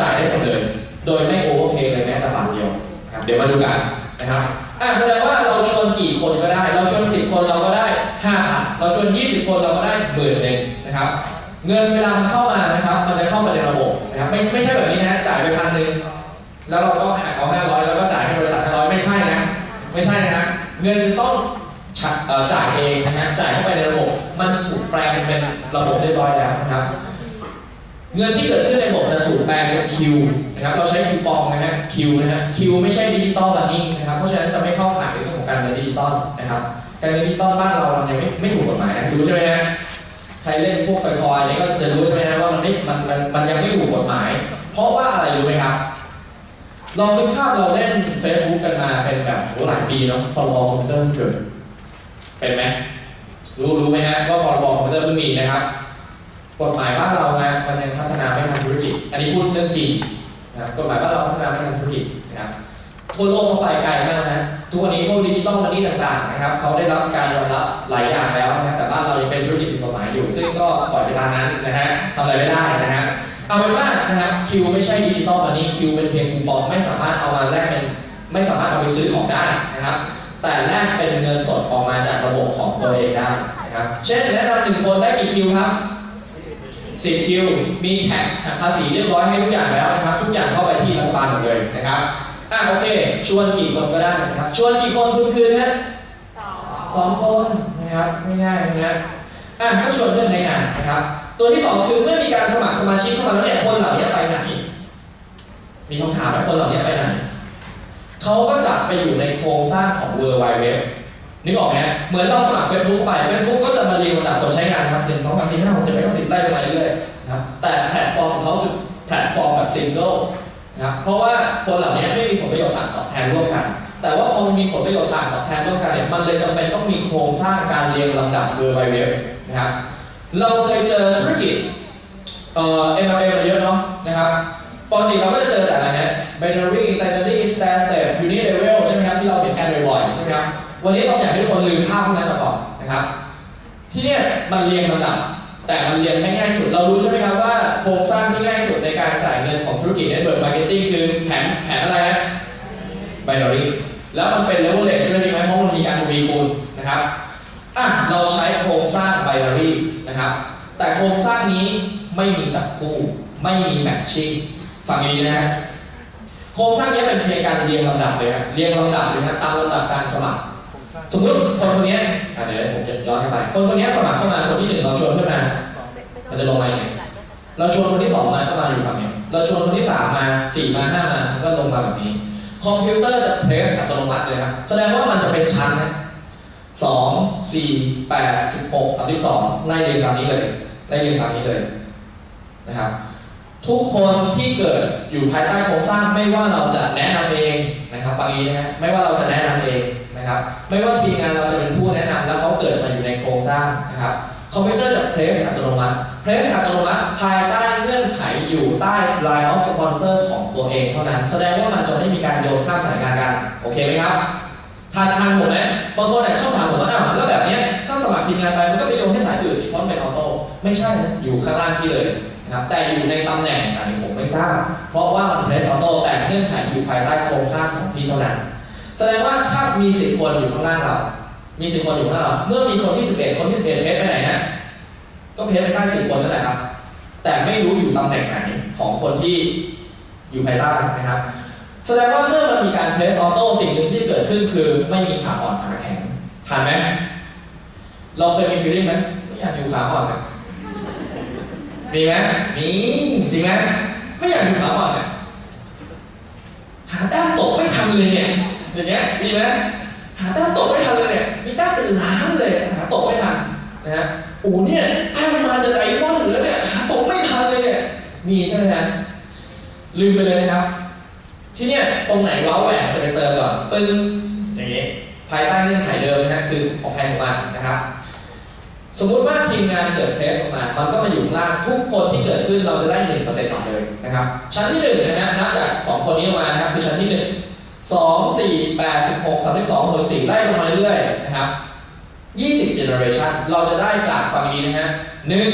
จ่ายได้หมดเลย โดยไม่โอเวอร์เพย์เลยแม้แต่บาทเดียวครับเดี๋ยวมาดูกันนะครับอะแสดงว่าเราชวนกี่คนก็ได้ เราชวน10คนเราก็ได้5,000เราชวน20คนเราก็ได้หมื่นหนึ่งนะครับเงินเวลามันเข้ามานะครับ มันจะเข้ามาในระบบนะครับไม่ไม่ใช่แบบนี้นะจ่ายไปพันหนึ่งแล้วเราก็หักเอา500แล้วก็จ่ายให้บริษัท500 ไม่ใช่นะ ไม่ใช่นะฮะเงินต้องจ่ายเองนะฮะจ่ายเข้าไปในระบบ มันถูกแปลงเป็นระบบเรียบร้อยแล้วนะครับ เงินที่เกิดขึ้นในระบบจะถูกแปลงเป็นคิวนะครับ เราใช้คูปองนะฮะคิวนะฮะคิวไม่ใช่ digital money นะครับ เพราะฉะนั้นจะไม่เข้าข่ายในเรื่องของการเงินดิจิตอลนะครับ การเงินดิจิตอลบ้านเรามันยังไม่ไม่ถูกกฎหมายนะรู้ใช่ไหมฮะใครเล่นพวก coin ๆอะไรก็จะรู้ใช่ไหมฮะว่ามันไม่มันมันมันยังไม่ถูกกฎหมาย เพราะว่าอะไรรู้ไหมครับ ลองนึกภาพเราเล่น Facebook กันมาเป็นแบบหลายปีเนาะพรบคอมพิวเตอร์เกิดเป็นไหมรู้รู้ไหมฮะว่าพรบคอมพิวเตอร์เพิ่งมีนะครับ กฎหมายบ้านเรานะมันยังพัฒนาไม่ทันธุรกิจ อันนี้พูดเรื่องจริงนะครับกฎหมายบ้านเราพัฒนาไม่ทันธุรกิจนะครับทั่วโลกเขาไปไกลมากนะทุกวันนี้พวก digital money ต่างๆนะครับเขาได้รับการยอมรับหลายอย่างแล้วนะแต่บ้านเรายังเป็นธุรกิจผิดกฎหมายอยู่ ซึ่งก็ปล่อยไปตามนั้นนะฮะทำอะไรไม่ได้นะฮะ เอาเป็นว่านะครับคิวไม่ใช่ดิจิตอลมันนี่คิวเป็นเพียงคูปองไม่สามารถเอามาแลกเป็นไม่สามารถเอาไปซื้อของได้นะครับ แต่แลกเป็นเงินสดออกมาจากระบบของตัวเองได้นะครับเช่นแนะนำหนึ่งคนได้กี่คิวครับ10คิวมีแท็กภาษีเรียบร้อยให้ทุกอย่างแล้วนะครับ ทุกอย่างเข้าไปที่รัฐบาลหมดเลยนะครับอะโอเค ชวนกี่คนก็ได้นะครับ ชวนกี่คนทุนคืนนะสองสองคนนะครับง่ายๆนะฮะอะก็ชวนเพื่อนใช้งานนะครับ ตัวที่สองคือเมื่อมีการสมัครสมาชิกเข้ามาแล้วเนี่ยคนเหล่านี้ไปไหน มีคำถามว่าคนเหล่านี้ไปไหนเขาก็จะไปอยู่ในโครงสร้างของ World Wide Web นึกออกไหมเหมือนเราสมัคร Facebook ไป Facebook ก็จะมาเรียงลำดับคนใช้งานครับหนึ่งสองสามสี่ห้าหกเจ็ดแปดเก้าสิบไล่ไปเรื่อยๆนะครับแต่แพลตฟอร์มของเขาคือแพลตฟอร์มแบบซิงเกิลนะครับเพราะว่าคนเหล่านี้ไม่มีผลประโยชน์ต่างตอบแทนร่วมกัน แต่ว่าพอมีผลประโยชน์ต่างตอบแทนร่วมกันเนี่ยมันเลยจำเป็นต้องมีโครงสร้างการเรียงลำดับ World Wide Web นะครับ เราเคยเจอธุรกิจเอ่อ MLM มาเยอะเนาะนะครับปกติเราก็จะเจอแต่อะไรนะ binary ternary stair step unit level ใช่ไหมครับที่เราเห็นกันบ่อยๆใช่ไหมครับวันนี้เราอยากให้ทุกคนลืมภาพพวกนั้นออกก่อนนะครับ ที่เนี่ยมันเรียงลำดับ แต่มันเรียงง่ายสุดเรารู้ใช่ไหมครับว่าโครงสร้างที่ง่ายสุดในการจ่ายเงินของธุรกิจ network marketing คือแผนแผนอะไรฮะ binary แล้วมันเป็น leverage ใช่ไหมจริงไหมเพราะมันมีการทวีคูณนะครับอะเราใช้โครงสร้าง binary นะครับ แต่โครงสร้างนี้ไม่มีจับคู่ไม่มี matching ฝั่งนี้นะฮะโครงสร้างนี้เป็นเพียงการเรียงลำดับเลยครับเรียงลำดับเลยนะตามลำดับการสมัคร สมมติคนคนนี้อะเดี๋ยวผมย้อนกลับไปคนคนนี้สมัครเข้ามาคนที่หนึ่งเราชวนขึ้นมามันจะลงมาอยังไงเราชวนคนที่สองมาก็มาอยู่ฝั่งนี้เราชวนคนที่สามมาสี่มาห้ามาก็ลงมาแบบนี้คอมพิวเตอร์จะเพรสอัตโนมัติเลยครับแสดงว่ามันจะเป็นชั้นนะสองสี่แปดสิบหกสามสิบสองไล่เรียงตามนี้เลย ไล่เรียงตามนี้เลยนะครับ ทุกคนที่เกิดอยู่ภายใต้โครงสร้างไม่ว่าเราจะแนะนำเองนะครับฟังนี้นะฮะไม่ว่าเราจะแนะนำเองนะครับ ไม่ว่าทีมงานเราจะเป็นผู้แนะนำแล้วเขาเกิดมาอยู่ในโครงสร้างนะครับคอมพิวเตอร์จะเพรสอัตโนมัติเพรสอัตโนมัติภายใต้เงื่อนไขอยู่ใต้ line of sponsor ของตัวเองเท่านั้น แสดงว่ามันจะไม่มีการโยนข้ามสายงานกัน โอเคไหมครับทันทันผมไหมบางคนอาจจะชอบถามผมว่าอ้าวแล้วแบบนี้ถ้าสมัครทีมงานไปมันก็ไปโยนให้สายอื่น ไม่ใช่นะอยู่ข้างล่างที่เลยนะครับแต่อยู่ในตำแหน่งไหนผมไม่ทราบ เพราะว่ามันเพรสออโต้แต่เงื่อนไขอยู่ภายใต้โครงสร้างของพี่เท่านั้นแสดงว่าถ้ามีสิบคนอยู่ข้างล่างเรา มีสิบคนอยู่ข้างล่างเราเมื่อมีคนที่สิบเอ็ดคนที่สิบเอ็ดเพสไปไหนนะก็เพจไปใต้สิบคนนั่นแหละครับ แต่ไม่รู้อยู่ตำแหน่งไหนของคนที่อยู่ภายใต้นะครับ แสดงว่าเมื่อมันมีการเพ s สออโต้สิ่งหนึ่งที่เกิดขึ้นคือไม่มีขาอ่อนขาแข็งทันไหมเราเคยมีฟีลลิ่งไหมไม่อยากอยู่ขาอ่อนนะ มีไหมมีจริงไหมไม่อยากอยู่ขาอ่อนเนี่ยหาแต้มตกไม่ทันเลยเนี่ยอย่างเงี้ยมีไหมหาแต้มตกไม่ทันเลยเนี่ยมีแต้มเป็นล้านเลยหาตกไม่ทันนะฮะโอ้เนี่ยให้มันมาจากไอคอนเหลือเนี่ยหาตกไม่ทันเลยเนี่ยมีใช่ไหมฮะลืมไปเลยนะครับ ที่เนี่ยตรงไหนเว้าแหวนจะไปเติมก่อนปึ้งอย่างนี้ภายใต้เงื่อนไขเดิมนะฮะคือของใครของมันนะครับ สมมุติว่าทีมงานเกิดเทสออกมา มันก็มาอยู่ข้างล่างทุกคนที่เกิดขึ้นเราจะได้หนึ่งเปอร์เซ็นต์ต่อเลยนะครับ ชั้นที่หนึ่งนะฮะนับจากสองคนนี้มานะครับคือชั้นที่หนึ่งสองสี่แปดสิบหกสามสิบสองหกสี่ไล่ลงมาเรื่อยๆนะครับ20 generation เราจะได้จากฝั่งนี้นะฮะหนึ่ง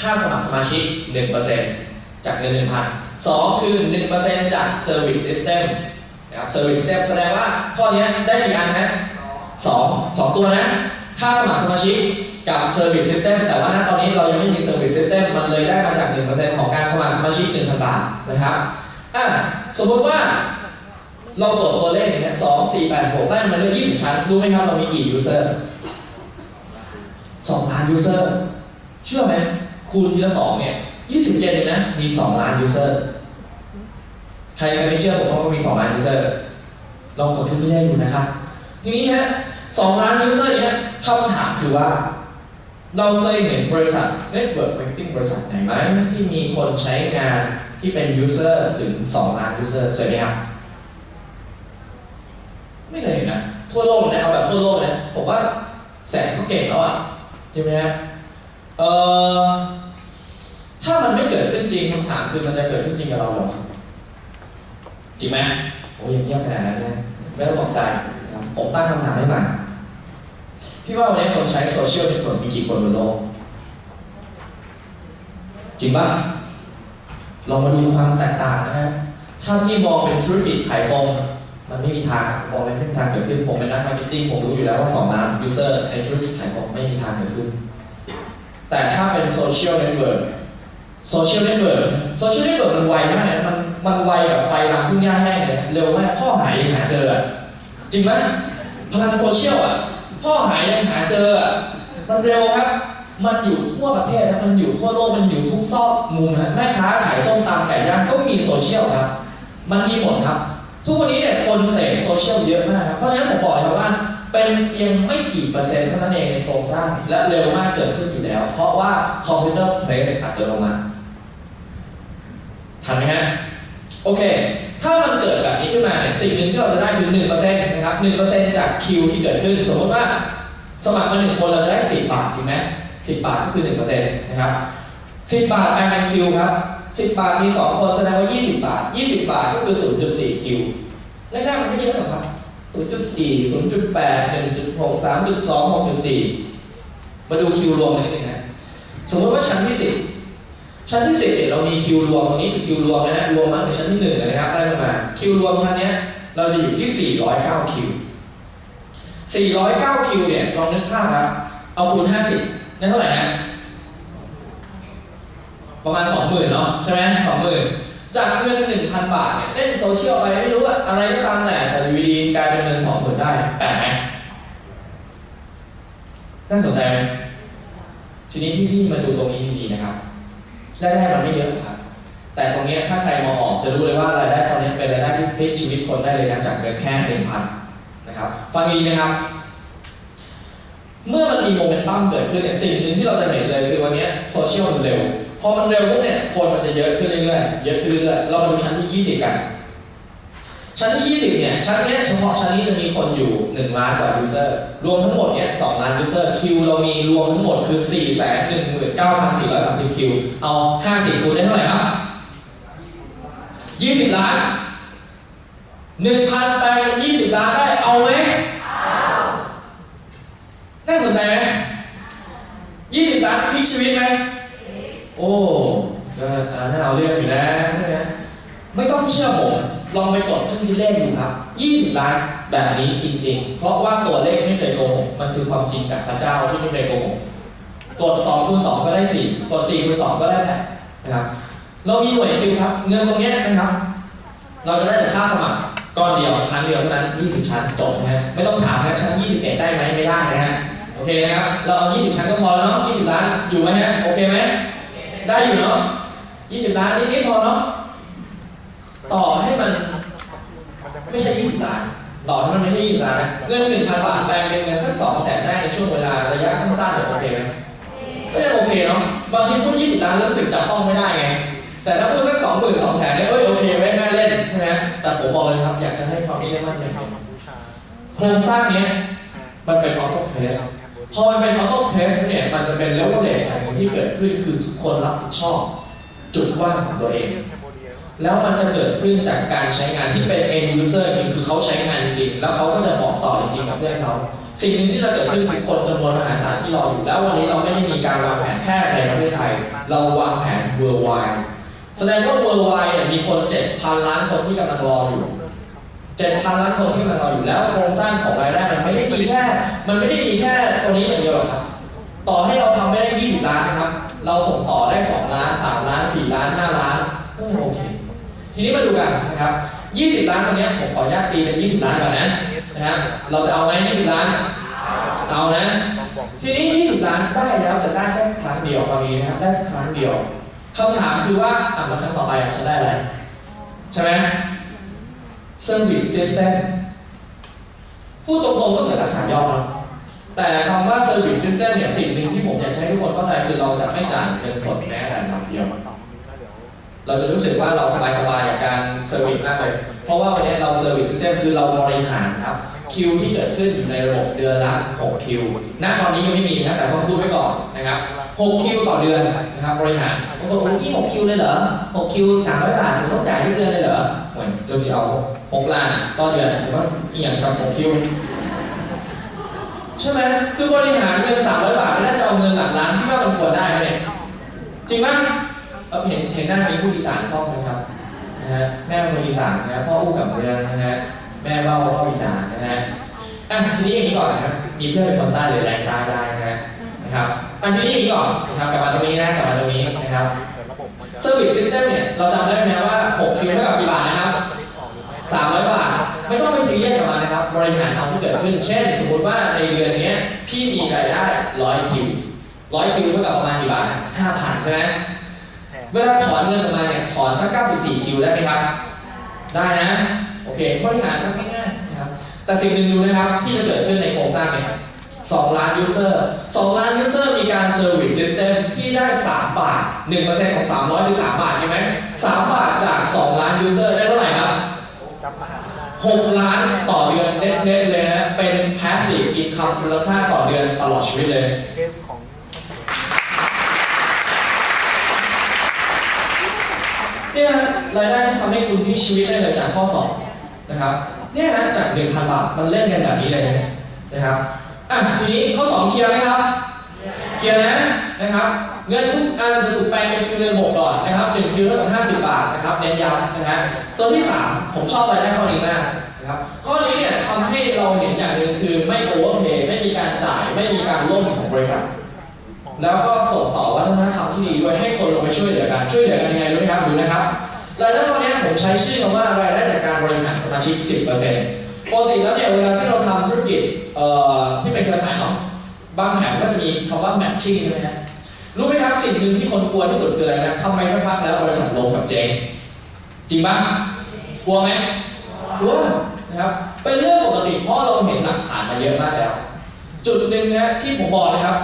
ค่าสมัครสมาชิก1%จากเงิน1,000สองคือ1%จาก service system นะครับ service system แสดงว่าข้อนี้ได้กี่อันนะสองสองตัวนะ ค่าสมัครสมาชิก กับ service system แต่ว่าณตอนนี้เรายังไม่มี service system มันเลยได้มาจาก 1%ของการสมัครสมาชิก1,000 บาทนะครับอะสมมติว่าเราตรวจตัวเลขอย่างเงี้ยสองสี่แปดหกไล่มาเรื่อยยี่สิบชั้นรู้ไหมครับเรามีกี่ user สองล้าน user เชื่อไหมคูณทีละสองเนี่ยยี่สิบเจ็ดเลยนะ มีสองล้าน user ใครไม่เชื่อผมว่ามีสองล้าน user ลองกดขึ้นไม่ได้ดูนะครับ ทีนี้ฮะสองล้าน user เนี่ยคำถามคือว่า เราเคยเห็นบริษัท Network Marketing บริษัทไหนไหมที่มีคนใช้งานที่เป็น user ถึงสองล้าน user เคยไหมครับ ไม่เคยเห็นนะ ทั่วโลกเลยนะเอาแบบทั่วโลกเลยนะผมว่าแสนก็เก่งแล้วอะใช่ไหมฮะเอ่อถ้ามันไม่เกิดขึ้นจริงคำถามคือมันจะเกิดขึ้นจริงกับเราหรอจริงไหมโอ้ยยังเงียบขนาดนั้นนะไม่ต้องตกใจผมตั้งคำถามให้มัน พี่ว่าวันนี้คนใช้โซเชียลเน็ตเวิร์กมีกี่คนบนโลก จริงปะลองมาดูความแตกต่างนะฮะ ถ้าพี่มองเป็นธุรกิจขายตรงมันไม่มีทางมอกเลยไม่มีทางเกิดขึ้น ผมเป็นนัก marketing ผมรู้อยู่แล้วว่า2ล้าน user ในธุรกิจขายของไม่มีทางเกิดขึ้น แต่ถ้าเป็นโซเชียลเน็ตเวิร์กโซเชียลเน็ตเวิร์กโซเชียลเน็ตเวิร์กมันไวมากนะมันมันไวกับไฟลามทุ่งหญ้าแห้งเลยเร็วมากพ่อหายหาเจอจริงไหมพลังโซเชียลอะ พ่อหายยังหาเจออะมันเร็วครับ มันอยู่ทั่วประเทศนะมันอยู่ทั่วโลก มันอยู่ทุกซอกมุมนะแม่ค้าขายส้มตำไก่ย่างก็มีโซเชียลครับ มันมีหมดครับ ทุกวันนี้เนี่ยคนเสพโซเชียลเยอะมากครับ เพราะฉะนั้นผมบอกเลยครับว่า เป็นเพียงไม่กี่เปอร์เซ็นต์เท่านั้นเองในโครงสร้าง และเร็วมากเกิดขึ้นอยู่แล้ว เพราะว่าคอมพิวเตอร์ place อัตโนมัติทันไหมฮะ โอเค ถ้ามันเกิดแบบนี้ขึ้นมาเนี่ยสิ่งหนึ่งที่เราจะได้คือหนึ่งเปอร์เซ็นต์นะครับหนึ่งเปอร์เซ็นต์จากคิวที่เกิดขึ้น สมมติว่าสมัครมาหนึ่งคนเราจะได้สิบบาทจริงไหมสิบบาทก็คือหนึ่งเปอร์เซ็นต์นะครับสิบบาทแป็นคิวครับสิบบาทมีสองคนแสดงว่ายี่สิบบาทยี่สิบบาทก็คือศูนย์จุดสี่คิวแรกๆมันไม่เยอะหรอกครับศูนย์จุดสี่ศูนย์จุดแปดหนึ่งจุดหกสามจุดสองหกจุดสี่มาดูคิวรวมกันนิดนึงนะสมมติว่าชั้นที่สิบ ชั้นที่10เนี่ยเรามีคิวรวมตรงนี้คือคิวรวมนะฮะรวมมาในชั้นที่1นะครับได้ประมาณคิวรวมชั้นเนี้ยเราจะอยู่ที่ 409 คิว 409 คิวเนี่ยลองนึกภาพครับ เอาคูณ 50ได้เท่าไหร่ฮะประมาณ 20,000เนาะใช่ไหม20,000 จากเงิน 1,000 บาทเนี่ยเล่นโซเชียลไปไม่รู้อะอะไรก็ตามแหละแต่อยู่ดีๆกลายเป็นเงิน 20,000 ได้แปลกไหมน่าสนใจไหมทีนี้พี่ๆมาดูตรงนี้ดีๆนะครับ รายได้มันไม่เยอะครับ แต่ตรงนี้ถ้าใครมองออกจะรู้เลยว่ารายได้ตอนนี้เป็นรายได้ที่พลิกชีวิตคนได้เลยนะจากเงินแค่พันนะครับฟังดีนะครับ เมื่อมันมีโมเมนตัมเกิดขึ้นเนี่ยสิ่งหนึ่งที่เราจะเห็นเลยคือวันนี้โซเชียลมันเร็วพอมันเร็วปุ๊บเนี่ยคนมันจะเยอะขึ้นเรื่อยๆเยอะขึ้นเรื่อยๆเรามาดูชั้นที่ 20 กัน ชั้นที่ 20 เนี่ยชั้นเนี้ยเฉพาะชั้นนี้จะมีคนอยู่ 1 ล้านกว่า userรวมทั้งหมดเนี่ย2ล้าน user คิวเรามีรวมทั้งหมดคือ 4 1 9 4 3 0 คิว เอา 50คูณได้เท่าไหร่ครับ 20 ล้าน 1,000แปลงเป็น20 ล้านได้เอาไหมน่าสนใจไหมยี่สิบล้านพลิกชีวิตไหมโอ้ก็น่าเอาเรื่องอยู่นะใช่ไหมไม่ต้องเชื่อผม ลองไปกดเครื่องคิดเลขดูครับ 20 ล้านแบบนี้จริง ๆ เพราะว่าตัวเลขไม่เคยโกหกมันคือความจริงจากพระเจ้าที่ไม่เคยโกหกกด2คูณ2ก็ได้ 4 กด4คูณ2ก็ได้8นะครับ เรามีหน่วยคิวครับ เงินตรงนี้นะครับ เราจะได้จากค่าสมัครก้อนเดียวครั้งเดียวเท่านั้น 20 ชั้นจบนะฮะไม่ต้องถามนะชั้น 21 ได้ไหมไม่ได้นะฮะโอเคนะครับ เราเอา 20 ชั้นก็พอแล้วเนาะ 20 ล้านอยู่ไหมฮะโอเคไหมได้อยู่เนาะ 20 ล้านนิดๆพอเนาะ ต่อให้มันไม่ใช่20ล้าน ต่อให้มันไม่ใช่20ล้านนะเงิน1,000บาทแปลงเป็นเงินสัก2แสนได้ในช่วงเวลาระยะสั้นๆเนี่ยโอเคไหมก็ยังโอเคเนาะบางทีพูด20ล้านแล้วรู้สึกจับต้องไม่ได้ไงแต่ถ้าพูดสัก2 0 0 0 0 2แสนเนี่ยเอ้ยโอเคไว้น่าเล่นใช่ไหมแต่ผมบอกเลยครับอยากจะให้ความเชื่อมั่นอย่างหนึ่งโครงสร้างเนี้ยมันเป็นออโต้เพสพอมันเป็นออโต้เพสเนี่ยมันจะเป็นเลเวลเลชอย่างหนึ่งที่เกิดขึ้นคือทุกคนรับผิดชอบ จุดว่างของตัวเอง แล้วมันจะเกิดขึ้นจากการใช้งานที่เป็น end user จริงคือเขาใช้งานจริง แล้วเขาก็จะบอกต่อจริงกับเพื่อนเขาสิ่งหนึ่งที่จะเกิดขึ้นคือคนจำนวนมหาศาลที่รออยู่ แล้ววันนี้เราไม่ได้มีการวางแผนแค่ในประเทศไทย เราวางแผน worldwide แสดงว่า worldwide เนี่ยมีคน 7,000 ล้านคนที่กำลังรออยู่ 7,000 ล้านคนที่กำลังรออยู่แล้วโครงสร้างของรายได้มันไม่ได้มีแค่ มันไม่ได้มีแค่ตรงนี้อย่างเดียวหรอกครับต่อให้เราทำไม่ได้ 20 ล้านนะครับ เราส่งต่อได้ 2 ล้าน 3 ล้าน 4 ล้าน 5 ล้าน ทีนี้มาดูกันนะครับ 20 ล้านตรงนี้ผมขออนุญาตตีเป็น 20 ล้านก่อนนะนะฮะเราจะเอาไหม20 ล้าน เอานะ ทีนี้ 20 ล้านได้แล้วจะได้แค่ครั้งเดียวฟังนี้นะครับได้ครั้งเดียวคำถามคือว่าอะแล้วครั้งต่อไปจะได้อะไรใช่ไหม Service System พูดตรงๆก็เหมือนรักษายอดเนาะแต่คำว่า Service System เนี่ยสิ่งหนึ่งที่ผมอยากให้ทุกคนเข้าใจคือเราจะไม่จ่ายเงินสดแม้แต่บาทเดียว เราจะรู้สึกว่าเราสบายๆกับการ service มากเลย เพราะว่าวันนี้เรา service system คือเราบริหารครับคิวที่เกิดขึ้นอยู่ในระบบเดือนละ 6 คิว ณ ตอนนี้ยังไม่มีนะแต่ต้องพูดไว้ก่อนนะครับ 6 คิวต่อเดือนนะครับบริหารบางคนบอกนี่6คิวเลยเหรอ 6 คิว 300 บาทต้องจ่ายทุกเดือนเลยเหรอโอ้ยจะสิเอา 6 ล้านต่อเดือนหรือว่าอีย่างกับ 6 คิว ใช่ไหมคือบริหารเงิน 300 บาทไม่น่าจะเอาเงินหลักล้านที่ว่ามันควรได้ไหมเนี่ยจริงไหม เราเห็นเห็นหน้ามีผู้อีสานพ่อไหมครับนะฮะแม่เป็นคนอีสานนะพ่ออู้กับเมืองนะฮะแม่เบ้าเบ้าอีสานนะฮะอะทีนี้อย่างนี้ก่อนนะครับมีเพื่อนเป็นคนใต้หรือแรงใต้ได้นะฮะนะครับอันทีนี้อย่างนี้ก่อนนะครับกลับมาตรงนี้นะกลับมาตรงนี้นะครับ service system เนี่ยเราจำได้ไหมว่า6คิวเท่ากับกี่บาทนะครับสลิปออกหรือไม่300บาทไม่ต้องไปซีเรียสกับมันนะครับบริหารทำที่เกิดขึ้น เช่น สมมติว่าในเดือนนี้พี่มีรายได้100คิว100คิวเท่ากับประมาณกี่บาท5,000ใช่ไหม เวลาถอนเงินออกมาเนี่ยถอนสัก 94 คิวได้ไหมครับ ได้นะ โอเคบริหารก็ง่ายๆนะครับ แต่สิ่งหนึ่งดูนะครับ ที่จะเกิดขึ้นในโครงสร้างเนี่ย2ล้าน user 2ล้าน user มีการ service system ที่ได้ 3 บาท 1%ของ 300คือ3บาทใช่ไหม3บาทจาก 2 ล้าน user ได้เท่าไหร่ครับจำรหัสไม่ได้6ล้านต่อเดือนเน็ตๆเลยนะ เป็น passive income มูลค่าต่อเดือนตลอดชีวิตเลย เกมของ เนี่ยนะ รายได้ที่ทำให้คุณพลิกชีวิตได้เลยจากข้อ2นะครับเนี่ยนะจาก1,000บาทมันเล่นกันแบบนี้เลยนะครับอะทีนี้ข้อ2เคลียร์ไหมครับเคลียร์นะนะครับ เงินทุกอันจะถูกแปลงเป็นคิวในระบบก่อนนะครับ1คิวเท่ากับ50บบาทนะครับเน้นย้ำนะฮะตัวที่3ผมชอบรายได้ข้อนี้มากนะครับข้อนี้เนี่ยทำให้เราเห็นอย่างหนึ่งคือไม่โอเวอร์เพย์ไม่มีการจ่ายไม่มีการล่มของบริษัท แล้วก็ส่งต่อวัฒนธรรมที่ดีด้วยให้คนลงไปช่วยเหลือกันช่วยเหลือกันยังไงรู้ไหมครับดูนะครับ รายได้ตอนนี้ผมใช้ชื่อคำว่ารายได้จากการบริหารสมาชิก 10%ปกติแล้วเนี่ยเวลาที่เราทำธุรกิจเอ่อที่เป็นเครือข่ายเนาะบางแห่งก็จะมีคำว่า matching ใช่ไหมฮะรู้ไหมครับสิ่งหนึ่งที่คนกลัวที่สุดคืออะไรนะทำไมสักพักแล้วบริษัทลงกับเจ๊งจริงปะกลัวไหมกลัวนะครับเป็นเรื่องปกติเพราะเราเห็นหลักฐานมาเยอะมากแล้ว จุดหนึ่งนะที่ผมบอกนะครับ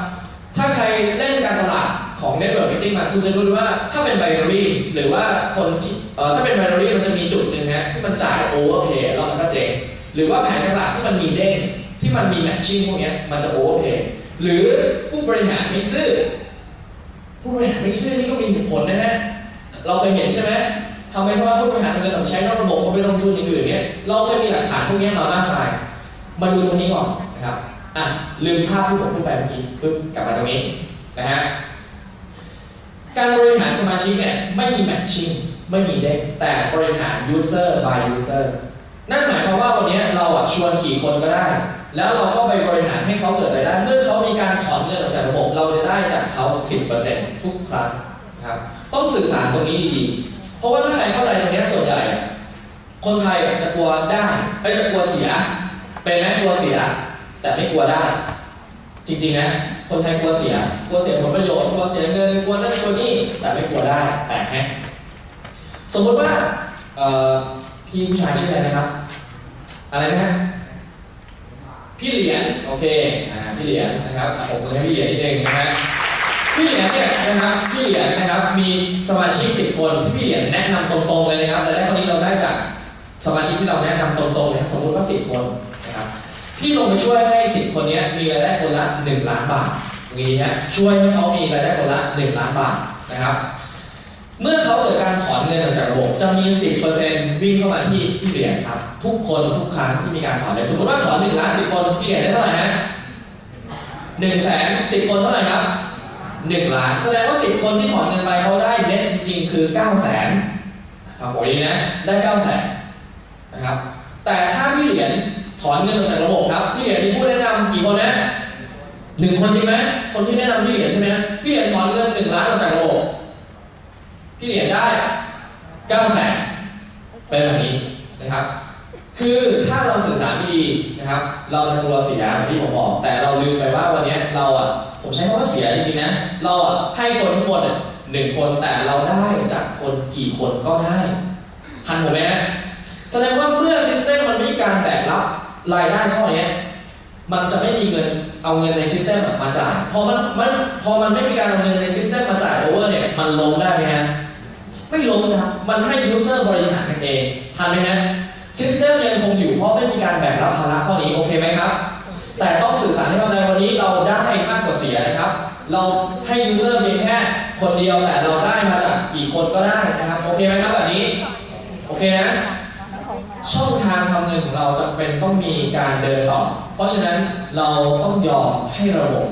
ถ้าใครเล่นการตลาดของ Network Marketing มาคุณจะรู้ว่าถ้าเป็นไบนารีหรือว่าคนที่เถ้าเป็นไบนารีมันจะมีจุดหนึ่งนะที่มันจ่ายโอเวอร์เพย์แล้วมันก็เจ๊งหรือว่าแผนตลาดที่มันมีเด้งที่มันมีแมทชิ่งพวกนี้มันจะโอเวอร์เพย์หรือผู้บริหารไม่ซื่อผู้บริหารไม่ซื่อนี่ก็มีเหตุผลนะฮะเราเคยเห็นใช่ไหมทำไมเพราะว่าผู้บริหารเงินต้องใช้นอกระบบมาไปลงทุนอย่างอื่นเนี่ยเราเคยมีหลักฐานพวกนี้มามากมายมาดูตรงนี้ก่อนนะครับอะลืมภาพที่ผมพูดไปเมื่อกี้ปึ๊บกลับมาตรงนี้นะฮะการบริหารสมาชิกเนี่ยไม่มีแมทชิ่ง ไม่มีเด้งแต่บริหาร user by user นั่นหมายความว่าวันนี้เราชวนกี่คนก็ได้ แล้วเราก็ไปบริหารให้เขาเกิดรายได้ เมื่อเขามีการถอนเงินออกจากระบบ เราจะได้จากเขา 10%ทุกครั้งครับต้องสื่อสารตรงนี้ดีๆ เพราะว่าถ้าใครเข้าใจตรงนี้ส่วนใหญ่ คนไทยจะกลัวได้เอ้จะกลัวเสีย เป็นไหมกลัวเสีย แต่ไม่กลัวได้ จริงๆนะ คนไทยกลัวเสีย กลัวเสียผลประโยชน์ กลัวเสียเงิน กลัวนั่นกลัวนี่แต่ไม่กลัวได้แปลกไหม สมมติว่าพี่ผู้ชายชื่ออะไรนะครับ อะไรนะฮะพี่เหรียญโอเคอ่าพี่เหรียญนะครับผมมือให้พี่เหรียญนิดนึงนะฮะพี่เหรียญเนี่ยนะครับพี่เหรียญนะครับมีสมาชิก10คนที่พี่เหรียญแนะนำตรงๆเลยนะครับแต่ได้คราวนี้เราได้จากสมาชิกที่เราแนะนำตรงๆเลยสมมติว่า10คนนะครับพี่ลงไปช่วยให้10คนนี้มีรายได้คนละ1ล้านบาทอย่างนี้นะช่วยให้เขามีรายได้คนละ1ล้านบาทนะครับ เมื่อเขาเกิดการถอนเงินออกจากระบบจะมี 10%วิ่งเข้ามาที่พี่เหรียญครับ ทุกคนทุกครั้งที่มีการถอนเลยสมมติว่าถอน1ล้าน10 คนพี่เหรียญได้เท่าไหร่นะ1แสน10คนเท่าไหร่ครับ1ล้าน แสดงว่า10คนที่ถอนเงินไปเขาได้เน็ตจริงๆคือ9แสนฟังผมดีนะ ได้9แสนนะครับ แต่ถ้าพี่เหรียญถอนเงินออกจากระบบครับ พี่เหรียญมีผู้แนะนำกี่คนนะหนึ่งคนจริงไหมคนที่แนะนำพี่เหรียญใช่ไหมพี่เหรียญถอนเงินหนึ่งล้านออกจากระบบ พี่เหรียญได้เก้าแสนเป็นแบบนี้นะครับ คือถ้าเราสื่อสารไม่ดีนะครับ เราจะกลัวเสียอย่างที่ผมบอก แต่เราลืมไปว่าวันนี้เราอะผมใช้คำว่าเสียจริงๆนะ เราอะให้คนทั้งหมดหนึ่งคนแต่เราได้จากคนกี่คนก็ได้ทันผมไหมฮะแสดงว่าเมื่อ system มันไม่มีการแบกรับรายได้ข้อนี้มันจะไม่มีเงินเอาเงินใน system มาจ่ายพอมันมันพอมันไม่มีการเอาเงินใน system มาจ่าย over เนี่ยมันล้มได้ไหมฮะ ไม่ล้มนะครับ มันให้ user บริหารกันเองทันไหมฮะ system ยังคงอยู่เพราะไม่มีการแบกรับภาระข้อนี้โอเคไหมครับ แต่ต้องสื่อสารให้เข้าใจวันนี้เราได้มากกว่าเสียนะครับ เราให้ user เพียงแค่คนเดียวแต่เราได้มาจากกี่คนก็ได้นะครับโอเคไหมครับแบบนี้ โอเคนะช่องทางทำเงินของเราจำเป็นต้องมีการเดินต่อ เพราะฉะนั้นเราต้องยอมให้ระบบ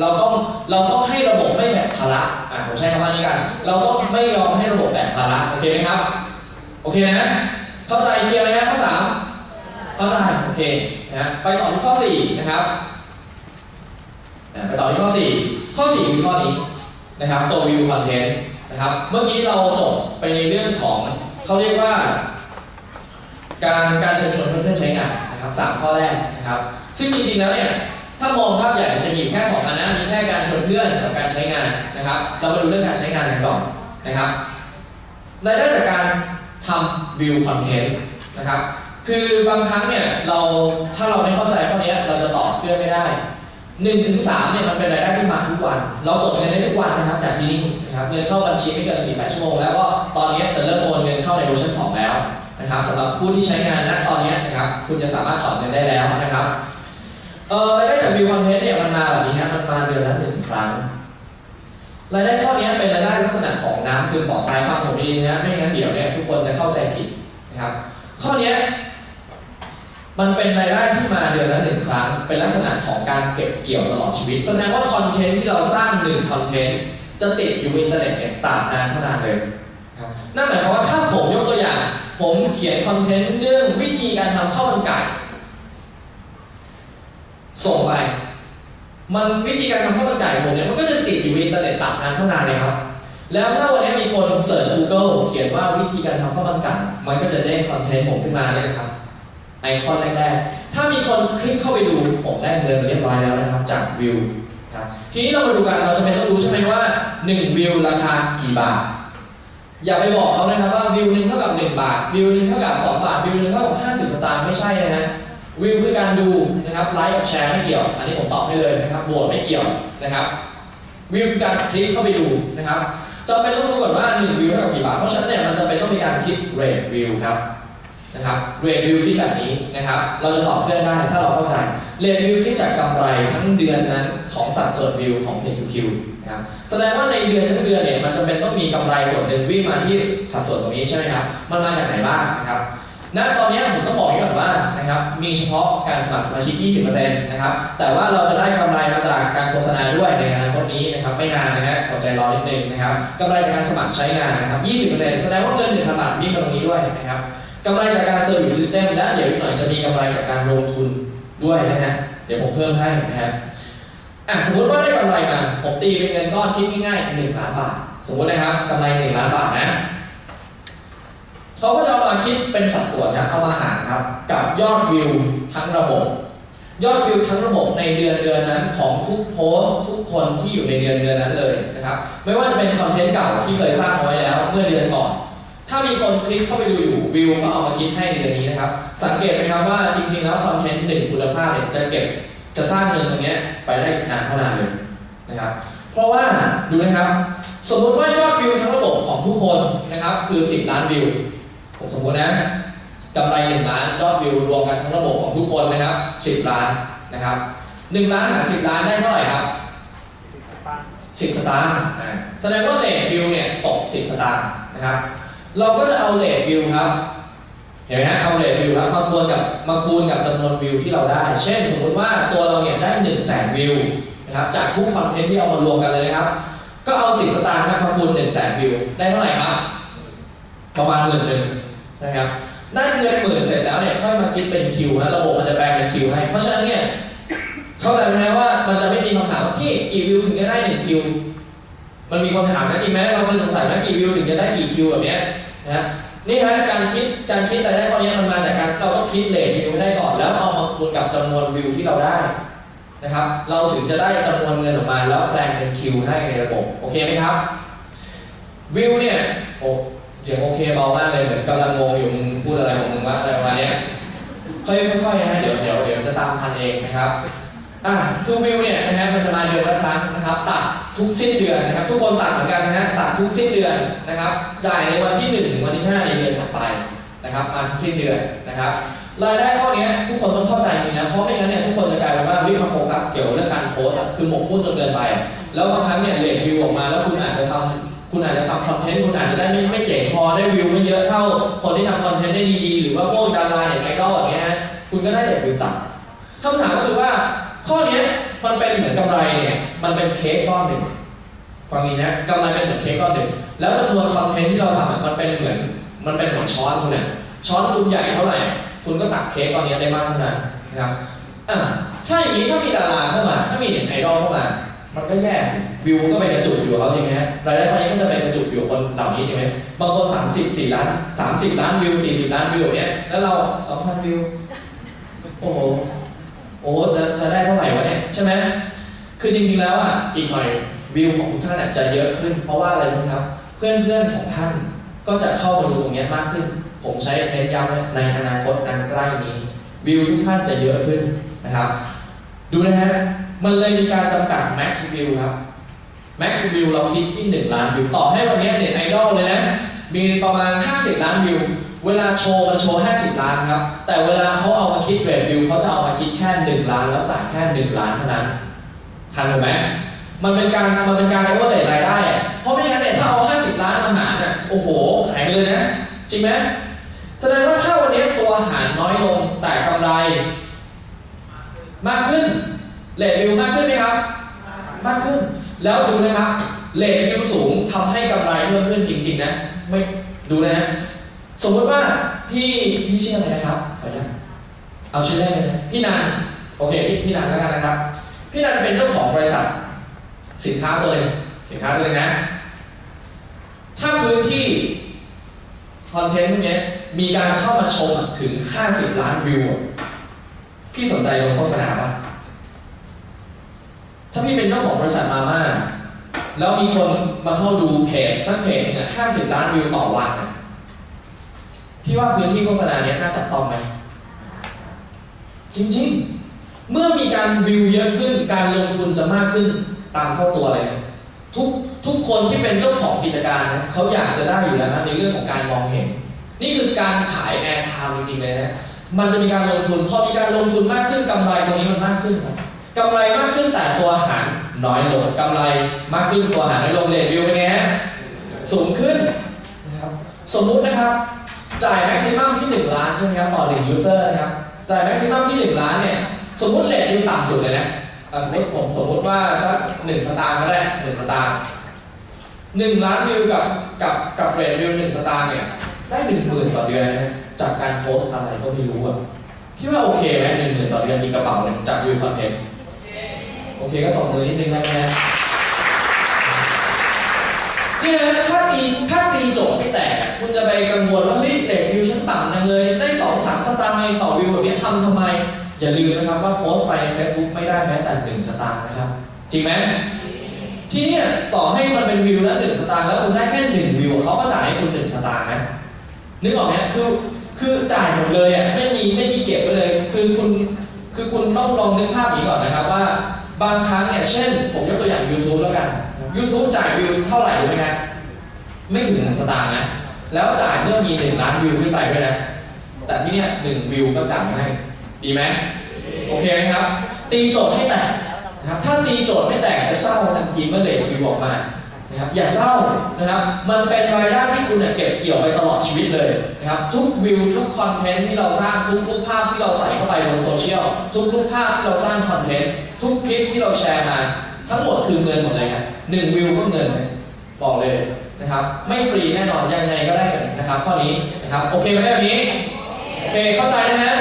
เราต้องเราต้องให้ระบบไม่แบกภาระอะผมใช้คำว่านี้กัน เราต้องไม่ยอมให้ระบบแบกภาระโอเคไหมครับ โอเคนะ เข้าใจเคลียร์ไหมฮะข้อสามเข้าใจโอเคนะฮะไปต่อที่ข้อสี่นะครับไปต่อที่ข้อสี่ข้อสี่คือข้อนี้นะครับตัว view content นะครับ เมื่อกี้เราจบไปในเรื่องของเขาเรียกว่า การการเชิญชวนเพื่อนๆใช้งานนะครับสามข้อแรกนะครับ ซึ่งจริงๆแล้วเนี่ย ถ้ามองภาพใหญ่จะมีแค่สองอันนะมีแค่การชวนเพื่อนกับการใช้งานนะครับ เรามาดูเรื่องการใช้งานกันก่อนนะครับรายได้จากการทำวิวคอนเทนต์นะครับ คือบางครั้งเนี่ยเราถ้าเราไม่เข้าใจข้อนี้เราจะตอบเพื่อนไม่ได้1นถึงสเนี่ยมันเป็นรายได้ที่มาทุกวัน เรากดเงินได้ทุกวันนะครับจากที่นี่นะครับเงินเข้าบัญชีไม่เกิน48ชั่วโมงแล้วก็ตอนนี้จะเริ่มโอนเงินเข้าในเวอร์ชัน2แล้วนะครับสำหรับผู้ที่ใช้งานณตอนนี้นะครับคุณจะสามารถถอนเงินได้แล้วนะครับ เออรายได้จาก view content เนี่ยมันมาแบบนี้ครับมันมาเดือนละหนึ่งครั้งรายได้ข้อนี้เป็นรายได้ลักษณะของน้ำซึมบ่อทรายฟังผมดีนะไม่งั้นเดี๋ยวเนี่ยทุกคนจะเข้าใจผิดนะครับ ข้อนี้มันเป็นรายได้ที่มาเดือนละหนึ่งครั้ง เป็นลักษณะของการเก็บเกี่ยวตลอดชีวิต แสดงว่า content ที่เราสร้างหนึ่ง content จะติดอยู่บนอินเทอร์เน็ตเนี่ยตราบนานเท่านานเลยนั่นหมายความว่าถ้าผมยกตัวอย่าง ผมเขียน content เรื่องวิธีการทำข้าวมันไก่ ส่งไป มันวิธีการทำข้าวมันไก่ผมเนี่ยมันก็จะติดอยู่ในอินเทอร์เน็ตตราบนานเท่านานเลยครับ แล้วถ้าวันนี้มีคนเสิร์ช Google เขียนว่าวิธีการทำข้าวมันไก่มันก็จะเด้ง content ผมขึ้นมาเลยนะครับไอคอนแรกๆ ถ้ามีคนคลิกเข้าไปดูผมได้เงินเรียบร้อยแล้วนะครับ จากวิวครับทีนี้เรามาดูกันเราจะเป็นต้องรู้ใช่ไหมว่า 1 วิวราคากี่บาท อย่าไปบอกเขานะครับว่าวิวหนึ่งเท่ากับ 1 บาท วิวหนึ่งเท่ากับ 2 บาท วิวหนึ่งเท่ากับ 50สตางค์ไม่ใช่นะฮะ วิวคือการดูนะครับไลค์กับแชร์ไม่เกี่ยว อันนี้ผมตอบให้เลยนะครับโหวตไม่เกี่ยวนะครับวิวคือการคลิกเข้าไปดูนะครับจำเป็นต้องรู้ก่อนว่า1วิวเท่ากับกี่บาท เพราะฉะนั้นเนี่ยมันจะเป็นต้องมีการคิดเรทวิวครับนะครับเรทวิวคิดแบบนี้นะครับ เราจะตอบเพื่อนได้ถ้าเราเข้าใจเรทวิวคิดจากกำไรทั้งเดือนนั้นของสัดส่วนวิวของ PQQ นะครับแสดงว่าในเดือนทั้งเดือนเนี่ยมันจะเป็นต้องมีกำไรส่วนหนึ่งวิ่งมาที่สัดส่วนตรงนี้ใช่ไหมครับมันมาจากไหนบ้างนะครับ ณตอนนี้ผมต้องบอกก่อนว่านะครับมีเฉพาะการสมัครสมาชิก 20%นะครับแต่ว่าเราจะได้กำไรมาจากการโฆษณาด้วยในอนาคตนี้นะครับไม่นานนะฮะอดใจรอนิดนึงนะครับกำไรจากการสมัครใช้งานนะครับ 20%แสดงว่าเงิน1,000บาทวิ่งมาตรงนี้ด้วยนะครับกำไรจากการ service system และเดี๋ยวอีกหน่อยจะมีกำไรจากการลงทุนด้วยนะฮะเดี๋ยวผมเพิ่มให้นะครับอะสมมติว่าได้กำไรมาผมตีเป็นเงินก้อนคิดง่ายๆหนึ่งล้านบาท สมมตินะครับกำไรหนึ่งล้านบาทนะ เขาก็จะเอามาคิดเป็นสัดส่วนนะเอามาหารครับ กับยอดวิวทั้งระบบ ยอดวิวทั้งระบบในเดือนเดือนนั้นของทุกโพสต์ทุกคนที่อยู่ในเดือนเดือนนั้นเลยนะครับ ไม่ว่าจะเป็นคอนเทนต์เก่าที่เคยสร้างเอาไว้แล้วเมื่อเดือนก่อน ถ้ามีคนคลิกเข้าไปดูอยู่วิวก็เอามาคิดให้ในเดือนนี้นะครับ สังเกตไหมครับว่าจริง ๆ แล้วคอนเทนต์หนึ่งคุณภาพเนี่ยจะเก็บจะสร้างเงินตรงนี้ไปได้นานเท่านานเลยนะครับ เพราะว่าดูนะครับ สมมุติว่ายอดวิวทั้งระบบของทุกคนนะครับคือ 10 ล้านวิว สมมตินะกำไร1ล้านยอดวิวรวมกันทั้งระบบของทุกคนนะครับ10ล้านนะครับ1ล้านหาร10ล้านได้เท่าไหร่ครับสิบสตางค์10สตางค์อ่าแสดงว่าเลทวิวเนี่ยตก10สตางค์นะครับ เราก็จะเอาเลทวิวครับเห็นไหมฮะเอาเลทวิวครับมาคูณกับมาคูณกับจำนวนวิวที่เราได้ เช่น สมมุติว่าตัวเราเนี่ยได้1 0 0 0 0แสนวิวนะครับจากทุกคอนเทนต์ที่เอามารวมกันเลยนะครับ ก็เอา10สตางค์ครับมาคูณ1 0 0 0 0แสนวิวได้เท่าไหร่ครับ ประมาณหมื่นหนึ่ง นะครับได้เงินหมื่นเสร็จแล้วเนี่ยค่อยมาคิดเป็นคิวนะระบบมันจะแปลงเป็นคิวให้ เพราะฉะนั้นเนี่ยเข้าใจไหมว่ามันจะไม่มีคำถามว่าพี่กี่วิวถึงจะได้หนึ่งคิว มันมีคำถามนะจริงไหมเราเคยสงสัยว่ากี่วิวถึงจะได้กี่คิวแบบเนี้ยนะนี่ฮะการคิดการคิดรายได้ข้อนี้มันมาจากการเราต้องคิดเลทวิวได้ก่อนแล้วเอามาคูณกับจำนวนวิวที่เราได้นะครับเราถึงจะได้จำนวนเงินออกมาแล้วแปลงเป็นคิวให้ในระบบโอเคไหมครับวิวเนี่ยโอ้ เสียงโอเคเบามากเลยเหมือนกำลังงงอยู่มึงพูดอะไรของมึงวะอะไรประมาณเนี้ยค่อยๆนะฮะเดี๋ยวเดี๋ยวเดี๋ยวจะตามทันเองนะครับอ่าคือวิวเนี่ยนะฮะมันจะมาเดือนละครั้งนะครับ ตัดทุกสิ้นเดือนนะครับ ทุกคนตัดเหมือนกันนะฮะตัดทุกสิ้นเดือนนะครับ จ่ายในวันที่1ถึงวันที่5ในเดือนถัดไปนะครับมาทุกสิ้นเดือนนะครับรายได้ข้อเนี้ทุกคนต้องเข้าใจจริงนะเพราะไม่งั้นเนี่ยทุกคนจะกลายเป็นว่าวิ่งมาโฟกัสเกี่ยวกับเรื่องการโพสคือหมกมุ่นจนเกินไป แล้วบางครั้งเนี่ย rate view ออกมาแล้วคุณอาจจะทำ คุณอาจจะทำ content คุณอาจจะได้ไม่ไม่เจ๋งพอได้วิวไม่เยอะเท่า คนที่ทำ content ได้ดีๆ หรือว่าพวกดาราอย่างไอดอลอย่างเงี้ยฮะคุณก็ได้ rate view ต่ำคำถามก็คือว่า ข้อเนี้ยมันเป็นเหมือนกำไรเนี่ยมันเป็นเค้กก้อนหนึ่งฟังนี้นะกำไรเป็นเหมือนเค้กก้อนหนึ่งแล้วจำนวนคอนเทนต์ที่เราทำมันเป็นเหมือนมันเป็นเหมือนช้อนคุณเนี่ยช้อนคุณใหญ่เท่าไหร่ คุณก็ตักเค้กตอนนี้ได้มากเท่านั้นนะครับถ้าอย่างนี้ถ้ามีดาราเข้ามา ถ้ามีเน็ตไอดอลเข้ามา มันก็แย่วิวก็ไปกระจุกอยู่เขาจริงไหมฮะรายได้เท่านี้ก็จะไปกระจุกอยู่คนเหล่านี้จริงไหมบางคน30 4ล้าน30ล้านวิว40ล้านวิวเนี่ยแล้วเรา2,000วิวโอ้โหโอ้จะจะได้เท่าไหร่วะเนี่ยใช่ไหมคือจริงๆแล้วอะอีกหน่อยวิวของทุกท่านจะเยอะขึ้น เพราะว่าอะไรรู้ครับ เพื่อนๆของท่านก็จะเข้ามาดูตรงนี้มากขึ้น ผมใช้เน้นย้ำในอนาคตอันใกล้นี้ วิวทุกท่านจะเยอะขึ้นนะครับ ดูนะฮะ มันเลยมีการจำกัด max view ครับ max view เราคิดที่ 1 ล้านวิว ต่อให้วันนี้เน็ตไอดอลเลยนะ มีประมาณ 50 ล้านวิว เวลาโชว์มันโชว์ 50 ล้านครับ แต่เวลาเขาเอามาคิด rate view เขาจะเอามาคิดแค่ 1 ล้านแล้วจ่ายแค่ 1 ล้านเท่านั้นทันไหมมันเป็นการมันเป็นการเอเวอร์เรทรายได้ เพราะไม่งั้นเนี่ยถ้าเอา 50 ล้านมาหารเนี่ยโอ้โห หายไปเลยนะ จริงไหมแสดงว่าถ้าวันนี้ตัวอาหารน้อยลงแต่กำไร มากขึ้น rate view มากขึ้นไหมครับ มากขึ้น แล้วดูนะครับเลทวิวสูงทำให้กำไรเพิ่มขึ้นจริง ๆ นะ ไม่ดูนะฮะสมมติว่าพี่พี่ชื่ออะไรนะครับขออนุญาตเอาชื่อได้เลยนะพี่นันโอเคพี่พี่นันแล้วกันนะครับ พี่นันเป็นเจ้าของบริษัท สินค้าตัวนึงสินค้าตัวนึงนะ ถ้าพื้นที่คอนเทนต์พวกนี้มีการเข้ามาชมถึง 50 ล้านวิว พี่สนใจลงโฆษณาปะ ถ้าพี่เป็นเจ้าของบริษัทมาม่าแล้วมีคนมาเข้าดูเพจสักเพจเนี่ย50ล้านวิวต่อวันพี่ว่าพื้นที่โฆษณาเนี้ยน่าจับต้องไหมจริงๆ เมื่อมีการวิวเยอะขึ้น การลงทุนจะมากขึ้นตามเข้าตัวเลยนะทุกทุกคนที่เป็นเจ้าของกิจการนะเขาอยากจะได้อยู่แล้วนะในเรื่องของการมองเห็น นี่คือการขาย airtime จริงๆเลยนะมันจะมีการลงทุนพอมีการลงทุนมากขึ้นกำไรตรงนี้มันมากขึ้นครับ กำไรมากขึ้นแต่ตัวหารน้อยลงกำไรมากขึ้นตัวหารน้อยลง rate view เป็นไงฮะสูงขึ้นนะครับสมมุตินะครับ จ่าย maximum ที่ 1 ล้านใช่ไหมครับต่อ1 user นะครับจ่าย maximum ที่ 1 ล้านเนี่ยสมมุติ rate view ต่ำสุดเลยนะอ่สมมติผมสมมติว่าสักหนึ่งสตางค์ก็ได้หนึ่งสตางค์หนึ่งล้านวิวกับกับกับเรทวิวหนึ่งสตางค์เนี่ยได้หนึ่งหมื่นต่อเดือนนะจากการโพสต์อะไรก็ไม่รู้อะพี่ว่าโอเคไหมหนึ่งหมื่นต่อเดือนมีกระเป๋าหนึ่งจากวิวคอนเทนต์ อเคก็ตบมือนิดนึงแล้วนะนี่นะถ้าตีถ้าตีโจทย์ไม่แตกอะคุณจะไปกังวลว่าเฮ้ยเรทวิวฉันต่ำจังเลย ได้สองสามสตางค์เองต่อวิวแบบนี้ทำทำไม อย่าลืมนะครับว่าโพสต์ไปใน Facebook ไม่ได้แม้แต่หนึ่งสตางค์นะครับ จริงไหมที่เนี่ยต่อให้มันเป็นวิวละหนึ่งสตางค์แล้วคุณได้แค่หนึ่งวิวเขาก็จ่ายให้คุณหนึ่งสตางค์นะนึกออกไหมคือคือจ่ายหมดเลยอะไม่มีไม่มีเก็บไว้เลย คือคุณคือคุณต้องลองนึกภาพอย่างนี้ก่อนนะครับว่า บางครั้งเนี่ยเช่น ผมยกตัวอย่าง YouTube แล้วกัน YouTube จ่ายวิวเท่าไหร่รู้ไหมครับไม่ถึงหนึ่งสตางค์นะ แล้วจ่ายเมื่อมีหนึ่งล้านวิวขึ้นไปด้วยนะ แต่ที่เนี่ยหนึ่งวิวก็จ่ายให้ ดีไหมโอเคไหมครับ ตีโจทย์ให้แตกนะครับถ้าตีโจทย์ไม่แตกจะเศร้าทันทีเมื่อ rate view ออกมา นะครับอย่าเศร้านะครับ มันเป็นรายได้ที่คุณเนี่ยเก็บเกี่ยวไปตลอดชีวิตเลยนะครับ ทุกวิวทุก content ที่เราสร้างทุกรูปภาพที่เราใส่เข้าไปบนโซเชียลทุกรูปภาพที่เราสร้าง content ทุกคลิปที่เราแชร์มาทั้งหมดคือเงินหมดเลยครับหนึ่งวิวก็เงินบอกเลยนะครับ ไม่ฟรีแน่นอนยังไงก็ได้เงินนะครับ ข้อนี้นะครับโอเคไหมแบบนี้โอเคเข้าใจนะฮะ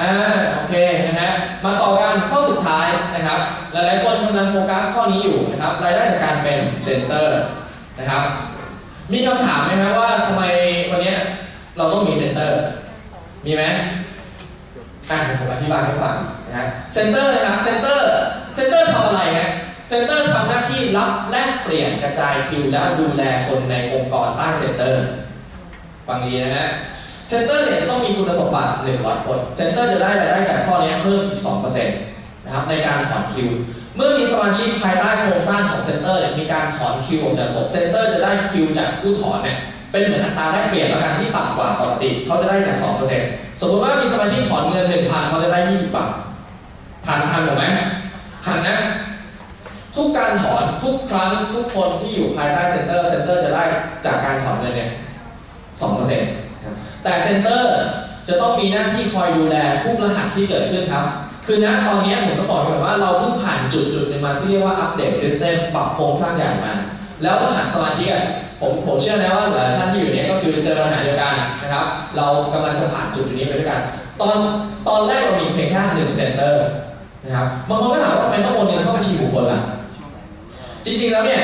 อ่าโอเคนะฮะมาต่อกันข้อสุดท้ายนะครับ หลายๆคนกำลังโฟกัสข้อนี้อยู่นะครับรายได้จากการเป็น center นะครับมีคำถามไหมครับว่าทำไมวันนี้เราต้องมี center มีไหมอะผมอธิบายให้ฟังนะฮะ center นะครับ center center ทำอะไรฮะ center ทำหน้าที่รับแลกเปลี่ยนกระจายคิวและดูแลคนในองค์กรใต้ centerฟังดีนะฮะ center เนี่ยต้องมีคุณสมบัติ100คน center จะได้รายได้จากข้อนี้เพิ่มอีก2%นะครับในการถอนคิว เมื่อมีสมาชิกภายใต้โครงสร้างของ center เนี่ยมีการถอนคิวออกจากระบบ center จะได้คิวจากผู้ถอนเนี่ยเป็นเหมือนอัตราแลกเปลี่ยนแล้วกันที่ต่ำกว่าปกติเขาจะได้จาก 2%สมมติว่ามีสมาชิกถอนเงิน1,000เขาจะได้ 20 บาทพันพันถูกไหมพันนะทุกการถอนทุกครั้งทุกคนที่อยู่ภายใต้ center center จะได้จากการถอนเงินเนี่ย2% แต่ center จะต้องมีหน้าที่คอยดูแลทุกรหัสที่เกิดขึ้นครับ คือณตอนนี้ผมต้องบอกก่อนว่าเราเพิ่งผ่านจุดจุดหนึ่งมาที่เรียกว่า update system ปรับโครงสร้างใหญ่มา แล้วรหัสสมาชิกผมผมเชื่อนะว่าหลายท่านที่อยู่เนี่ยก็คือเจอปัญหาเดียวกันนะครับ เรากำลังจะผ่านจุดนี้ไปด้วยกัน ตอนตอนแรกเรามีเพียงแค่หนึ่ง center นะครับบางคนก็ถามว่าทำไมต้องโอนเงินเข้าบัญชีบุคคลล่ะจริงๆแล้วเนี่ย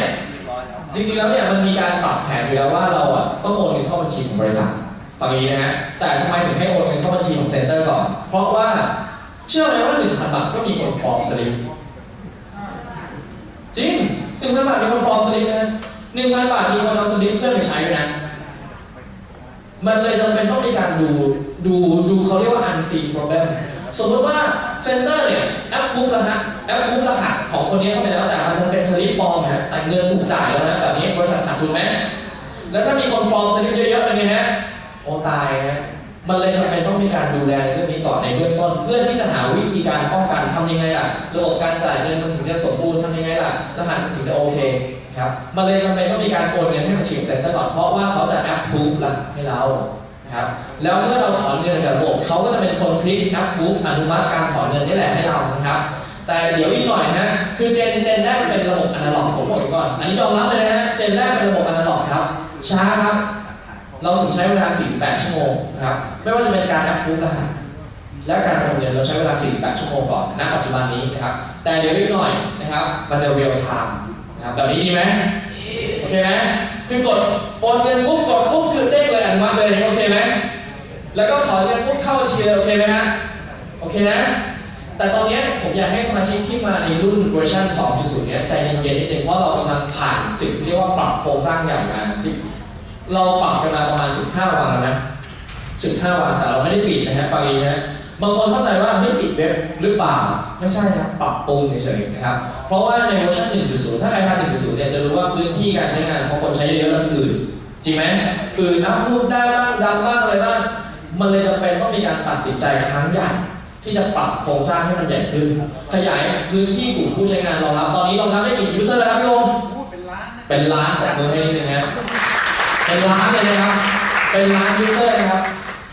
จริงๆแล้วเนี่ยมันมีการปรับแผนอยู่แล้วว่าเราอะต้องโอนเงินเข้าบัญชีของบริษัท ฝั่งนี้นะฮะแต่ทำไมถึงให้โอนเงินเข้าบัญชีของ center ก่อน เพราะว่าเชื่อไหมว่าหนึ่งพันบาทก็มีคนปลอมสลิปจริงหนึ่งพันบาทมีคนปลอมสลิปนะหนึ่งพันบาทมีคนเอาสลิปเพื่อไปใช้ด้วยนะมันเลยจำเป็นต้องมีการดูดูดูเขาเรียกว่า unseen problem สมมติว่าcenter เนี่ย approve รหัส approve รหัสของคนนี้เข้าไปแล้วแต่มันเป็นสลิปปลอมนะแต่เงินถูกจ่ายแล้วนะแบบนี้บริษัทขาดทุนไหมแล้วถ้ามีคนปลอมสลิปเยอะๆเป็นไงฮะ ตายฮะมันเลยจำเป็นต้องมีการดูแลเรื่องนี้ก่อนในเบื้องต้น เพื่อที่จะหาวิธีการป้องกันทำยังไงล่ะ ระบบการจ่ายเงินมันถึงจะสมบูรณ์ทำยังไงล่ะรหัสถึงจะโอเคครับมันเลยจำเป็นต้องมีการโอนเงินให้มันฉีก center ก่อนเพราะว่าเขาจะแอปพูฟล่ะให้เราครับแล้วเมื่อเราถอนเงินจากระบบเขาก็จะเป็นคนคลิกนับบุ๊กอนุมัติการถอนเงินนี่แหละให้เรานะครับ แต่เดี๋ยวอีกหน่อยฮะคือ gen gen แรกเป็นระบบอนาล็อกผมบอกก่อน อันนี้ยอมรับเลยนะฮะ gen แรกเป็นระบบอนาล็อกครับช้าครับ เราถึงใช้เวลา 48 ชั่วโมงนะครับไม่ว่าจะเป็นการนับบุ๊กรหัสและการโอนเงินเราใช้เวลา 48 ชั่วโมงก่อนณปัจจุบันนี้นะครับ แต่เดี๋ยวอีกหน่อยนะครับ มันจะ real time นะครับแบบนี้ดีไหมโอเคไหมคือกดโอนเงินปุ๊บกดปุ๊บคือเด้งเลยอันมัติเลยโอเคไหมแล้วก็ถอนเงินปุ๊บเข้าบัญชีเลยโอเคไหมฮะโอเคนะ แต่ตอนนี้ผมอยากให้สมาชิกที่มาในรุ่นเวอร์ชัน2.0 เนี้ยใจเย็นๆนิดนึงเพราะเรากำลังผ่านสิ่งที่เรียกว่าปรับโครงสร้างใหญ่มาสิ เราปรับกันมาประมาณ 15 วันแล้วนะ 15 วันแต่เราไม่ได้ปิดนะฮะฟังอีกนะบางคนเข้าใจว่าเฮ้ยปิดเว็บหรือเปล่า ไม่ใช่ครับปรับปรุงเฉยๆนะครับ เพราะว่าในเวอร์ชัน1.0 ถ้าใครทำ1.0 เนี่ยจะรู้ว่าพื้นที่การใช้งานของคนใช้เยอะๆแล้วมันอืดจริงไหมอืด up รูปได้บ้างดำบ้างอะไรบ้างมันเลยจำเป็นต้องมีการตัดสินใจครั้งใหญ่ที่จะปรับโครงสร้างให้มันใหญ่ขึ้น ขยายพื้นที่กลุ่มผู้ใช้งานรองรับ ตอนนี้รองรับได้กี่ user แล้วครับพี่โอมเป็นล้านนะเป็นล้านปรบมือให้นิดนึงนะ เป็นล้านเลยนะครับ เป็นล้าน user นะครับ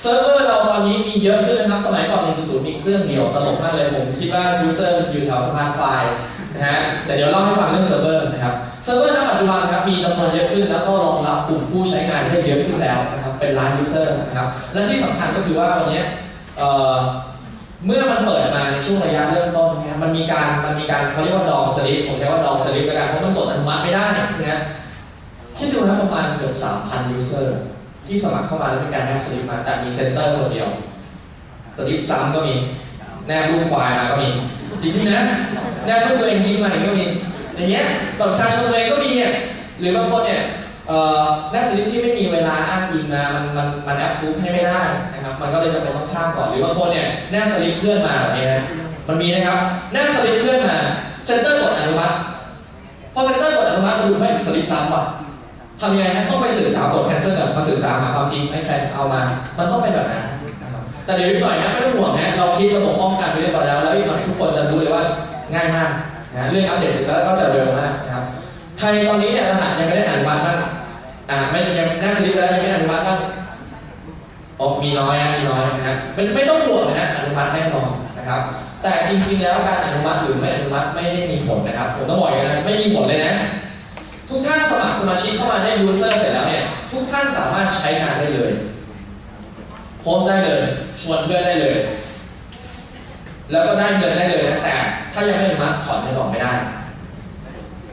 เซิร์ฟเวอร์เราตอนนี้มีเยอะขึ้นนะครับ สมัยก่อน1.0มีเครื่องเดียวตลกมากเลยผมคิดว่าเซิร์ฟเวอร์อยู่แถวสะพานควายนะฮะแต่เดี๋ยวเล่าให้ฟังเรื่องเซิร์ฟเวอร์นะครับเซิร์ฟเวอร์ณปัจจุบันครับมีจำนวนเยอะขึ้น แล้วก็รองรับกลุ่มผู้ใช้งานได้เยอะขึ้นแล้วนะครับเป็นล้าน user นะครับและที่สำคัญก็คือว่าวันนี้เอ่อเมื่อมันเปิดมาในช่วงระยะเริ่มต้นนะครับมันมีการมันมีการเขาเรียกว่าดองสลิปผมเรียกว่าดองสลิปแล้วกันเพราะมันกดอนุมัติไม่ได้นะ คิดดูครับประมาณเกือบ3,000 user ที่สมัครเข้ามาแล้วมีการแนบสลิปมาแต่มี center คนเดียวสลิปซ้ำก็มี แนบรูปควายมาก็มี จริงๆนะ แนบรูปตัวเองยิ้มมาอีกก็มี อย่างเงี้ยบัตรประชาชนตัวเองก็มีอะหรือบางคนเนี่ยเอ่อแนบสลิปที่ไม่มีเวลาอ้างอิงมามันมันมันแอปพูฟให้ไม่ได้นะครับมันก็เลยจำเป็นต้องข้ามก่อนหรือบางคนเนี่ยแนบสลิปเพื่อนมาแบบนี้นะมันมีนะครับแนบสลิปเพื่อนมา center กดอนุมัติพอ center กดอนุมัติมาดูให้สลิปซ้ำว่ะ ทำยังไงฮะต้องไปสื่อสารกด cancel กลับมาสื่อสารหาความจริงให้ใครเอามา มันต้องเป็นแบบนั้นแต่เดี๋ยวอีกหน่อยนะไม่ต้องห่วงนะเราคิดระบบป้องกันไว้เรียบร้อยแล้วแล้วอีกหน่อยทุกคนจะรู้เลยว่าง่ายมากนะเรื่องอัปเดตเสร็จแล้วก็จะเร็วมากนะครับใครตอนนี้เนี่ยรหัสยังไม่ได้อ่านุมัติบ้างอ่าไม่ยังหน้าสลิปแล้วยังไม่ได้อนุมัติบ้างโอ้มีน้อยนะมีน้อยนะฮะไม่ไม่ต้องห่วงนะฮะอนุมัติแน่นอนนะครับ แต่จริงๆแล้วการอนุมัติหรือไม่อนุมัติไม่ได้มีผลนะครับผมต้องบอกอย่างนั้นไม่มีผลเลยนะ ทุกท่านสมัครสมาชิกเข้ามาได้ยูเซอร์เสร็จแล้วเนี่ยทุกท่านสามารถใช้งานได้เลยโพสได้เลย ชวนเพื่อนได้เลย แล้วก็ได้เงินได้เลยนะแต่ถ้ายังไม่อนุมัติถอนเงินออกไม่ได้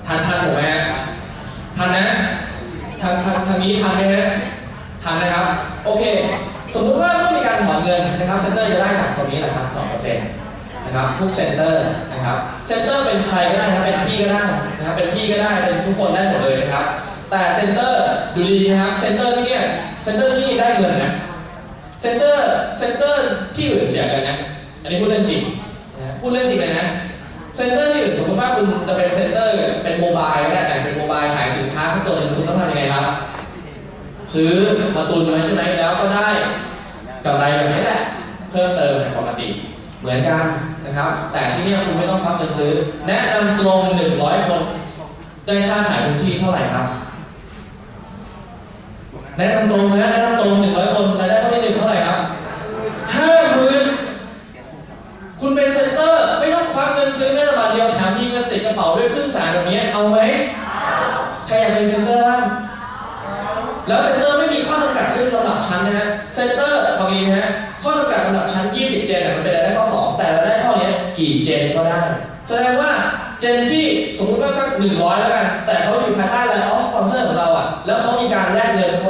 ทันทันผมไหมทันนะทางทางทางนี้ทันไหมฮะทันนะครับ โอเค สมมุติว่าต้องมีการถอนเงินนะครับ center จะได้จากตรงนี้แหละครับ2%นะครับทุก center นะครับ center เป็นใครก็ได้นะครับเป็นพี่ก็ได้นะครับเป็นพี่ก็ได้เป็นทุกคนได้หมดเลยนะครับ แต่ center ดูดีนะครับ center ที่เนี่ย center ที่นี่ได้เงินนะ center center ที่อื่นเสียเงินนะอันนี้พูดเรื่องจริงนะพูดเรื่องจริงเลยนะ center ที่อื่นสมมติว่าคุณจะเป็น center เป็น mobile ก็ได้แต่เป็น mobile ขายสินค้าสักตัวนึงคุณต้องทำยังไงครับ ซื้อมาตุนไว้ใช่ไหมแล้วก็ได้กำไรแบบนี้แหละเพิ่มเติมจากปกติ เหมือนกันนะครับ แต่ที่นี่คุณไม่ต้องพับเงินซื้อ แนะนำตรง100คน ได้ค่าขายพื้นที่เท่าไหร่ครับ แนะนำตรงนะแนะนำตรง100คนรายได้เท่าที่หนึ่งเท่าไห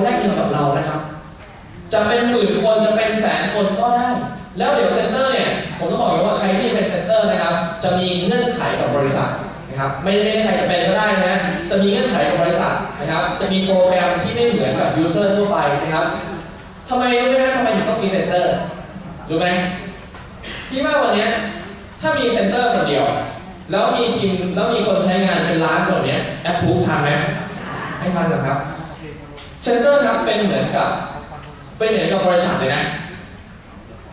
เขาแลกเงินกับเรานะครับ จะเป็นหมื่นคนจะเป็นแสนคนก็ได้ แล้วเดี๋ยว center เนี่ยผมต้องบอกอย่างว่าใครที่เป็น center นะครับ จะมีเงื่อนไขกับบริษัทนะครับไม่ไม่ใครจะเป็นก็ได้นะจะมีเงื่อนไขกับบริษัทนะครับ จะมีโปรแกรมที่ไม่เหมือนกับ user ทั่วไปนะครับทำไมรู้ไหมฮะทำไมถึงต้องมี center รู้ไหมพี่ว่าวันเนี้ยถ้ามี center คนเดียว แล้วมีทีมแล้วมีคนใช้งานเป็นล้านคนเนี้ยแอปพูฟทันไหมไม่ทันหรอกครับ center ครับเป็นเหมือนกับ เป็นเหมือนกับบริษัทเลยนะ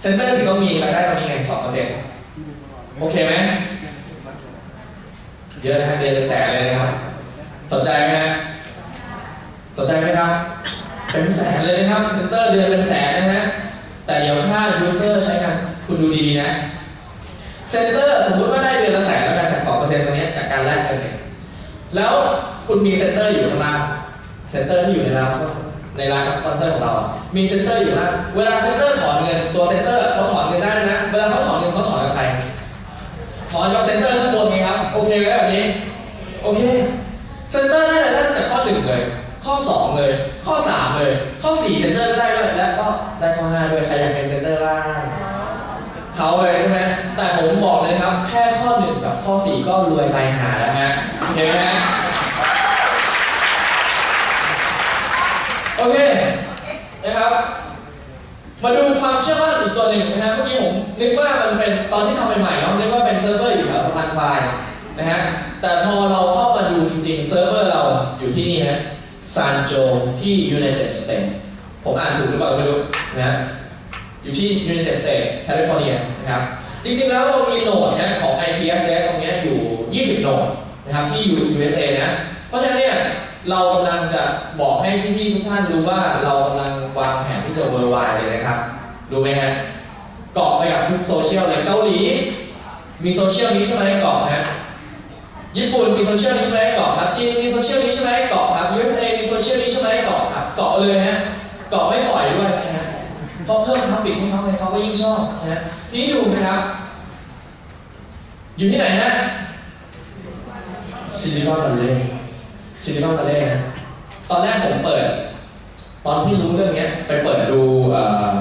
center ถึงต้องมีรายได้ต้องมีไงสองเปอร์เซ็นต์โอเคไหมเยอะนะฮะเดือนเป็นแสนเลยนะครับ สนใจไหมฮะสนใจไหมครับ เป็นแสนเลยนะครับ center เดือนเป็นแสนนะฮะแต่เดี๋ยวถ้า user ใช้งานคุณดูดีๆนะ center สมมุติว่าได้เดือนละแสนแล้วกันจากสองเปอร์เซ็นต์ตรงนี้จากการแลกเงินเนี่ยแล้วคุณมี center อยู่ข้างล่าง center ที่อยู่ในร้านในร้านสปอนเซอร์ของเรา มี center อยู่นะเวลา center ถอนเงินตัว center เขาถอนเงินได้นะ เวลาเขาถอนเงินเขาถอนกับใคร ถอนกับ center ข้างบนไงครับโอเคไหมแบบนี้โอเค center ได้รายได้ตั้งแต่ข้อหนึ่งเลย ข้อสองเลย ข้อสามเลย ข้อสี่ center ก็ได้ด้วยและก็ได้ข้อห้าด้วยใครอยากเป็น center บ้างเขาเลยใช่ไหมแต่ผมบอกเลยครับ แค่ข้อหนึ่งกับข้อสี่ก็รวยตายห่าแล้วฮะโอเคไหมฮะ โอ เคนะครับ มาดูความเชื่อมั่นอีกตัวหนึ่งนะฮะเมื่อกี้ผมนึกว่ามันเป็นตอนที่ทำใหม่ๆเนาะนึกว่าเป็นเซิร์ฟเวอร์อยู่แถวสะพานควายนะฮะแต่พอเราเข้ามาดูจริงๆเซิร์ฟเวอร์เราอยู่ที่นี่นะ San Jose ที่ United States ผมอ่านถูกหรือเปล่าไม่รู้นะฮะอยู่ที่ United States แคลิฟอร์เนียนะครับจริงๆแล้วเรามีโหนดนะของ IPF แลตรงเนี้ยอยู่ 20 node นะครับที่อยู่ USA นะ เพราะฉะนั้นเนี่ย เรากำลังจะบอกให้พี่ๆทุกท่านรู้ว่าเรากำลังวางแผนที่จะ worldwide เลยนะครับรู้ไหมฮะเกาะไปกับทุกโซเชียลเลยเกาหลี มีโซเชียลนี้ใช่ไหมเกาะฮะญี่ปุ่นมีโซเชียลนี้ใช่ไหมเกาะครับจีนมีโซเชียลนี้ใช่ไหมเกาะครับ USA มีโซเชียลนี้ใช่ไหมเกาะครับเกาะเลยฮะเกาะไม่ปล่อยด้วยนะฮะเพราะเพิ่ม traffic ให้เขาเลยเขาก็ยิ่งชอบนะฮะทีนี้ดูนะครับ อยู่ที่ไหนฮะ Silicon Valley Silicon Valley นะตอนแรกผมเปิด ตอนที่รู้เรื่องเนี้ยไปเปิดดูเอ่อ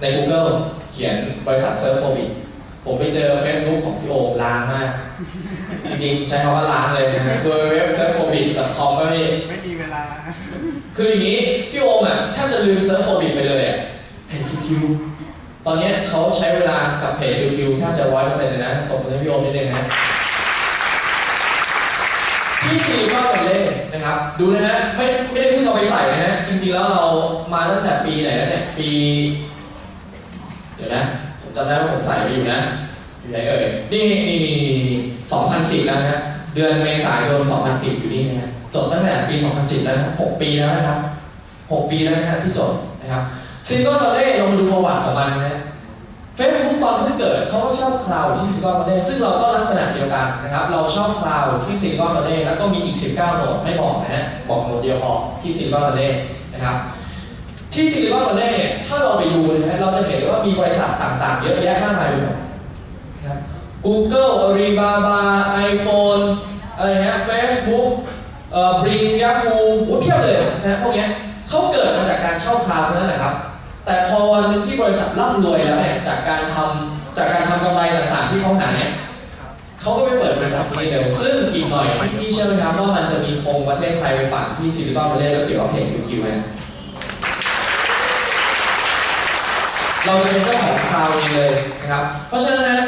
ใน Google เขียนบริษัทเซิร์ฟโฟบิผมไปเจอ Facebook ของพี่โอมร้างมาก จริงๆ ใช้คำว่าร้างเลยนะฮะโดยเว็บเซิร์ฟโฟบิcom ก็ไม่ไม่มีเวลา คืออย่างนี้ พี่โอมอะแทบจะลืมเซิร์ฟโฟบิไปเลยอะ Page QQ ตอนเนี้ยเขาใช้เวลากับ Page QQ แทบจะร้อยเปอร์เซ็นต์เลยนะตบมือให้พี่โอมนิดนึงนะที่ซีก็ไปเล่น นะครับ ดูนะฮะไม่ไม่ได้เพิ่งเอาไปใส่นะฮะจริงๆแล้วเรามาตั้งแต่ปีไหนแล้วเนี่ยปีเดี๋ยวนะผมจำได้ว่าผมใส่ไปอยู่นะอยู่ไหนเอ่ยนี่นี่นี่สองพันสิบแล้วนะฮะเดือนเมษายนสองพันสิบอยู่นี่นะฮะจดตั้งแต่ปีสองพันสิบแล้วครับหกปีแล้วนะครับหกปีแล้วนะฮะที่จดนะครับ Silicon Valley เรามาดูประวัติของมันนะฮะ เฟซบุ๊กตอนที่เกิดเขาก็ชอบ cloud ที่ Silicon Valley ซึ่งเราก็ลักษณะเดียวกันนะครับ เราชอบ cloud ที่ Silicon Valley แล้วก็มีอีก 19 node ไม่บอกนะฮะบอก node เดียวพอกที่ Silicon Valley นะครับ ที่ Silicon Valley เนี่ยถ้าเราไปดูนะฮะเราจะเห็นว่ามีบริษัทต่างๆ เยอะแยะมากมายไปหมดนะครับ Google Alibaba iPhone อะไรฮะ Facebook เอ่อ Bing Yahoo โอ้เพียบเลยนะพวกเนี้ยเขาเกิดมาจากการช่าคลาวนั่นแหละครับ แต่พอวันนึงที่บริษัทร่ำรวยแล้วเนี่ยจากการทำจากการทำกำไรต่างๆที่เขาหาเนี่ยเขาก็ไปเปิดบริษัทนี้เลยซึ่งอีกหน่อยพี่เชื่อไหมครับว่ามันจะมีธงประเทศไทยไปปั่นที่ซิลิคอนวัลเลย์แล้วเขียนว่าเพจคิวๆนะเราจะเป็นเจ้าของ cloud เองเลยนะครับ เพราะฉะนั้นนะ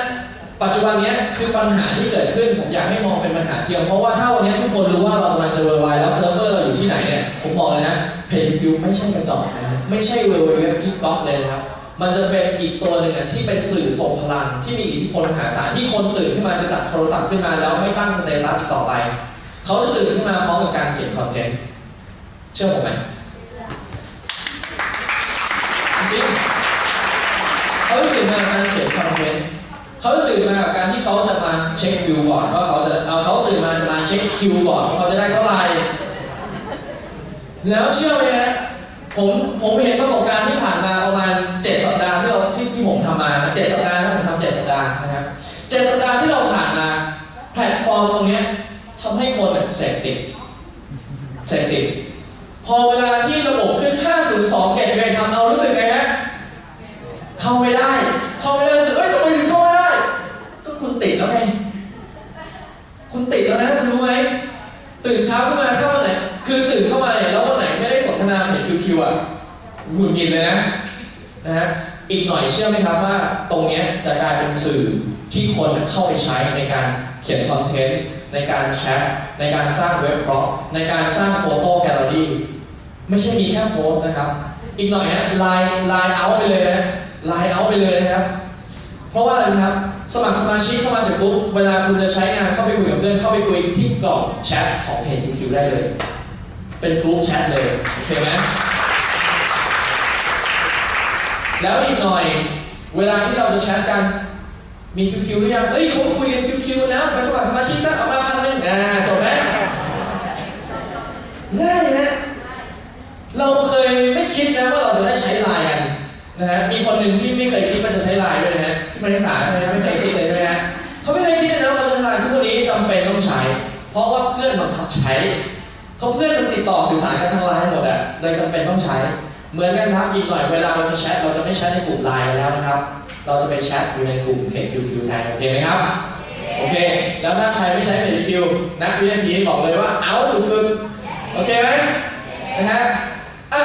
ปัจจุบันนี้คือปัญหาที่เกิดขึ้นผมอยากให้มองเป็นปัญหาเทียม เพราะว่าถ้าวันนี้ทุกคนรู้ว่าเรากำลังจะ worldwide แล้วเซิร์ฟเวอร์เราอยู่ที่ไหนเนี่ย ผมบอกเลยนะ Page QQ ไม่ใช่กระจอกนะไม่ใช่เวอร์เว็บที่ก๊อปเลยนะครับ มันจะเป็นอีกตัวหนึ่งอะที่เป็นสื่อทรงพลังที่มีอิทธิพลมหาศาลที่คนตื่นขึ้นมาจะจับโทรศัพท์ขึ้นมาแล้วไม่ตั้ง status อีกต่อไป เขาจะตื่นขึ้นมาพร้อมกับการเขียน contentเชื่อผมไหมจริงเขาจะตื่นมาการเขียนคอนเทนต์เขาจะตื่นมากับการที่เขาจะมาเช็ควิวก่อนว่าเขาจะเอาเขาตื่นมาจะมาเช็คคิวก่อนว่าเขาจะได้เท่าไหร่ แล้วเชื่อไหมฮะผมผมเห็นประสบ เชื่อไหมครับว่าตรงนี้จะกลายเป็นสื่อที่คนเข้าไปใช้ในการเขียน content ในการแชทในการสร้าง web blog ในการสร้าง photo gallery ไม่ใช่มีแค่โพสต์นะครับ อีกหน่อยฮะ LINE LINE เอาไปเลยนะไลน์เอาไปเลยนะครับ เพราะว่าอะไรนะครับ สมัครสมาชิกเข้ามาเสร็จปุ๊บเวลาคุณจะใช้งานเข้าไปคุยกับเพื่อนเข้าไปคุยที่กล่องแชทของ Page QQ ได้เลย เป็น group chat เลยโอเคไหม แล้วอีกหน่อย เวลาที่เราจะแชทกันมี QQ หรือยังเอ้ยเขาคุยกัน QQ แล้วไปสมัครสมาชิกซะเอามาพันหนึ่งอ่าจบไหมง่ายนะ เราเคยไม่คิดนะว่าเราจะได้ใช้ไลน์กันนะฮะ มีคนหนึ่งที่ไม่เคยคิดว่าจะใช้ไลน์ด้วยนะฮะที่มาริสาใช่ไหมไม่เคยคิดเลยใช่ไหมฮะเขาไม่เคยคิดเลยนะว่าจะใช้ไลน์ทุกวันนี้จำเป็นต้องใช้ เพราะว่าเพื่อนบังคับใช้เขาเพื่อนมันติดต่อสื่อสารกันทางไลน์หมดอะเลยจำเป็นต้องใช้ เหมือนกันครับอีกหน่อยเวลาเราจะแชทเราจะไม่แชทในกลุ่มไลน์แล้วนะครับ เราจะไปแชทอยู่ในกลุ่มเพจ QQ แทนโอเคไหมครับ โอเค แล้วถ้าใครไม่ใช้เพจ QQ นักวินาทีบอกเลยว่าเอาสุดๆ โอเคไหมนะฮะอะ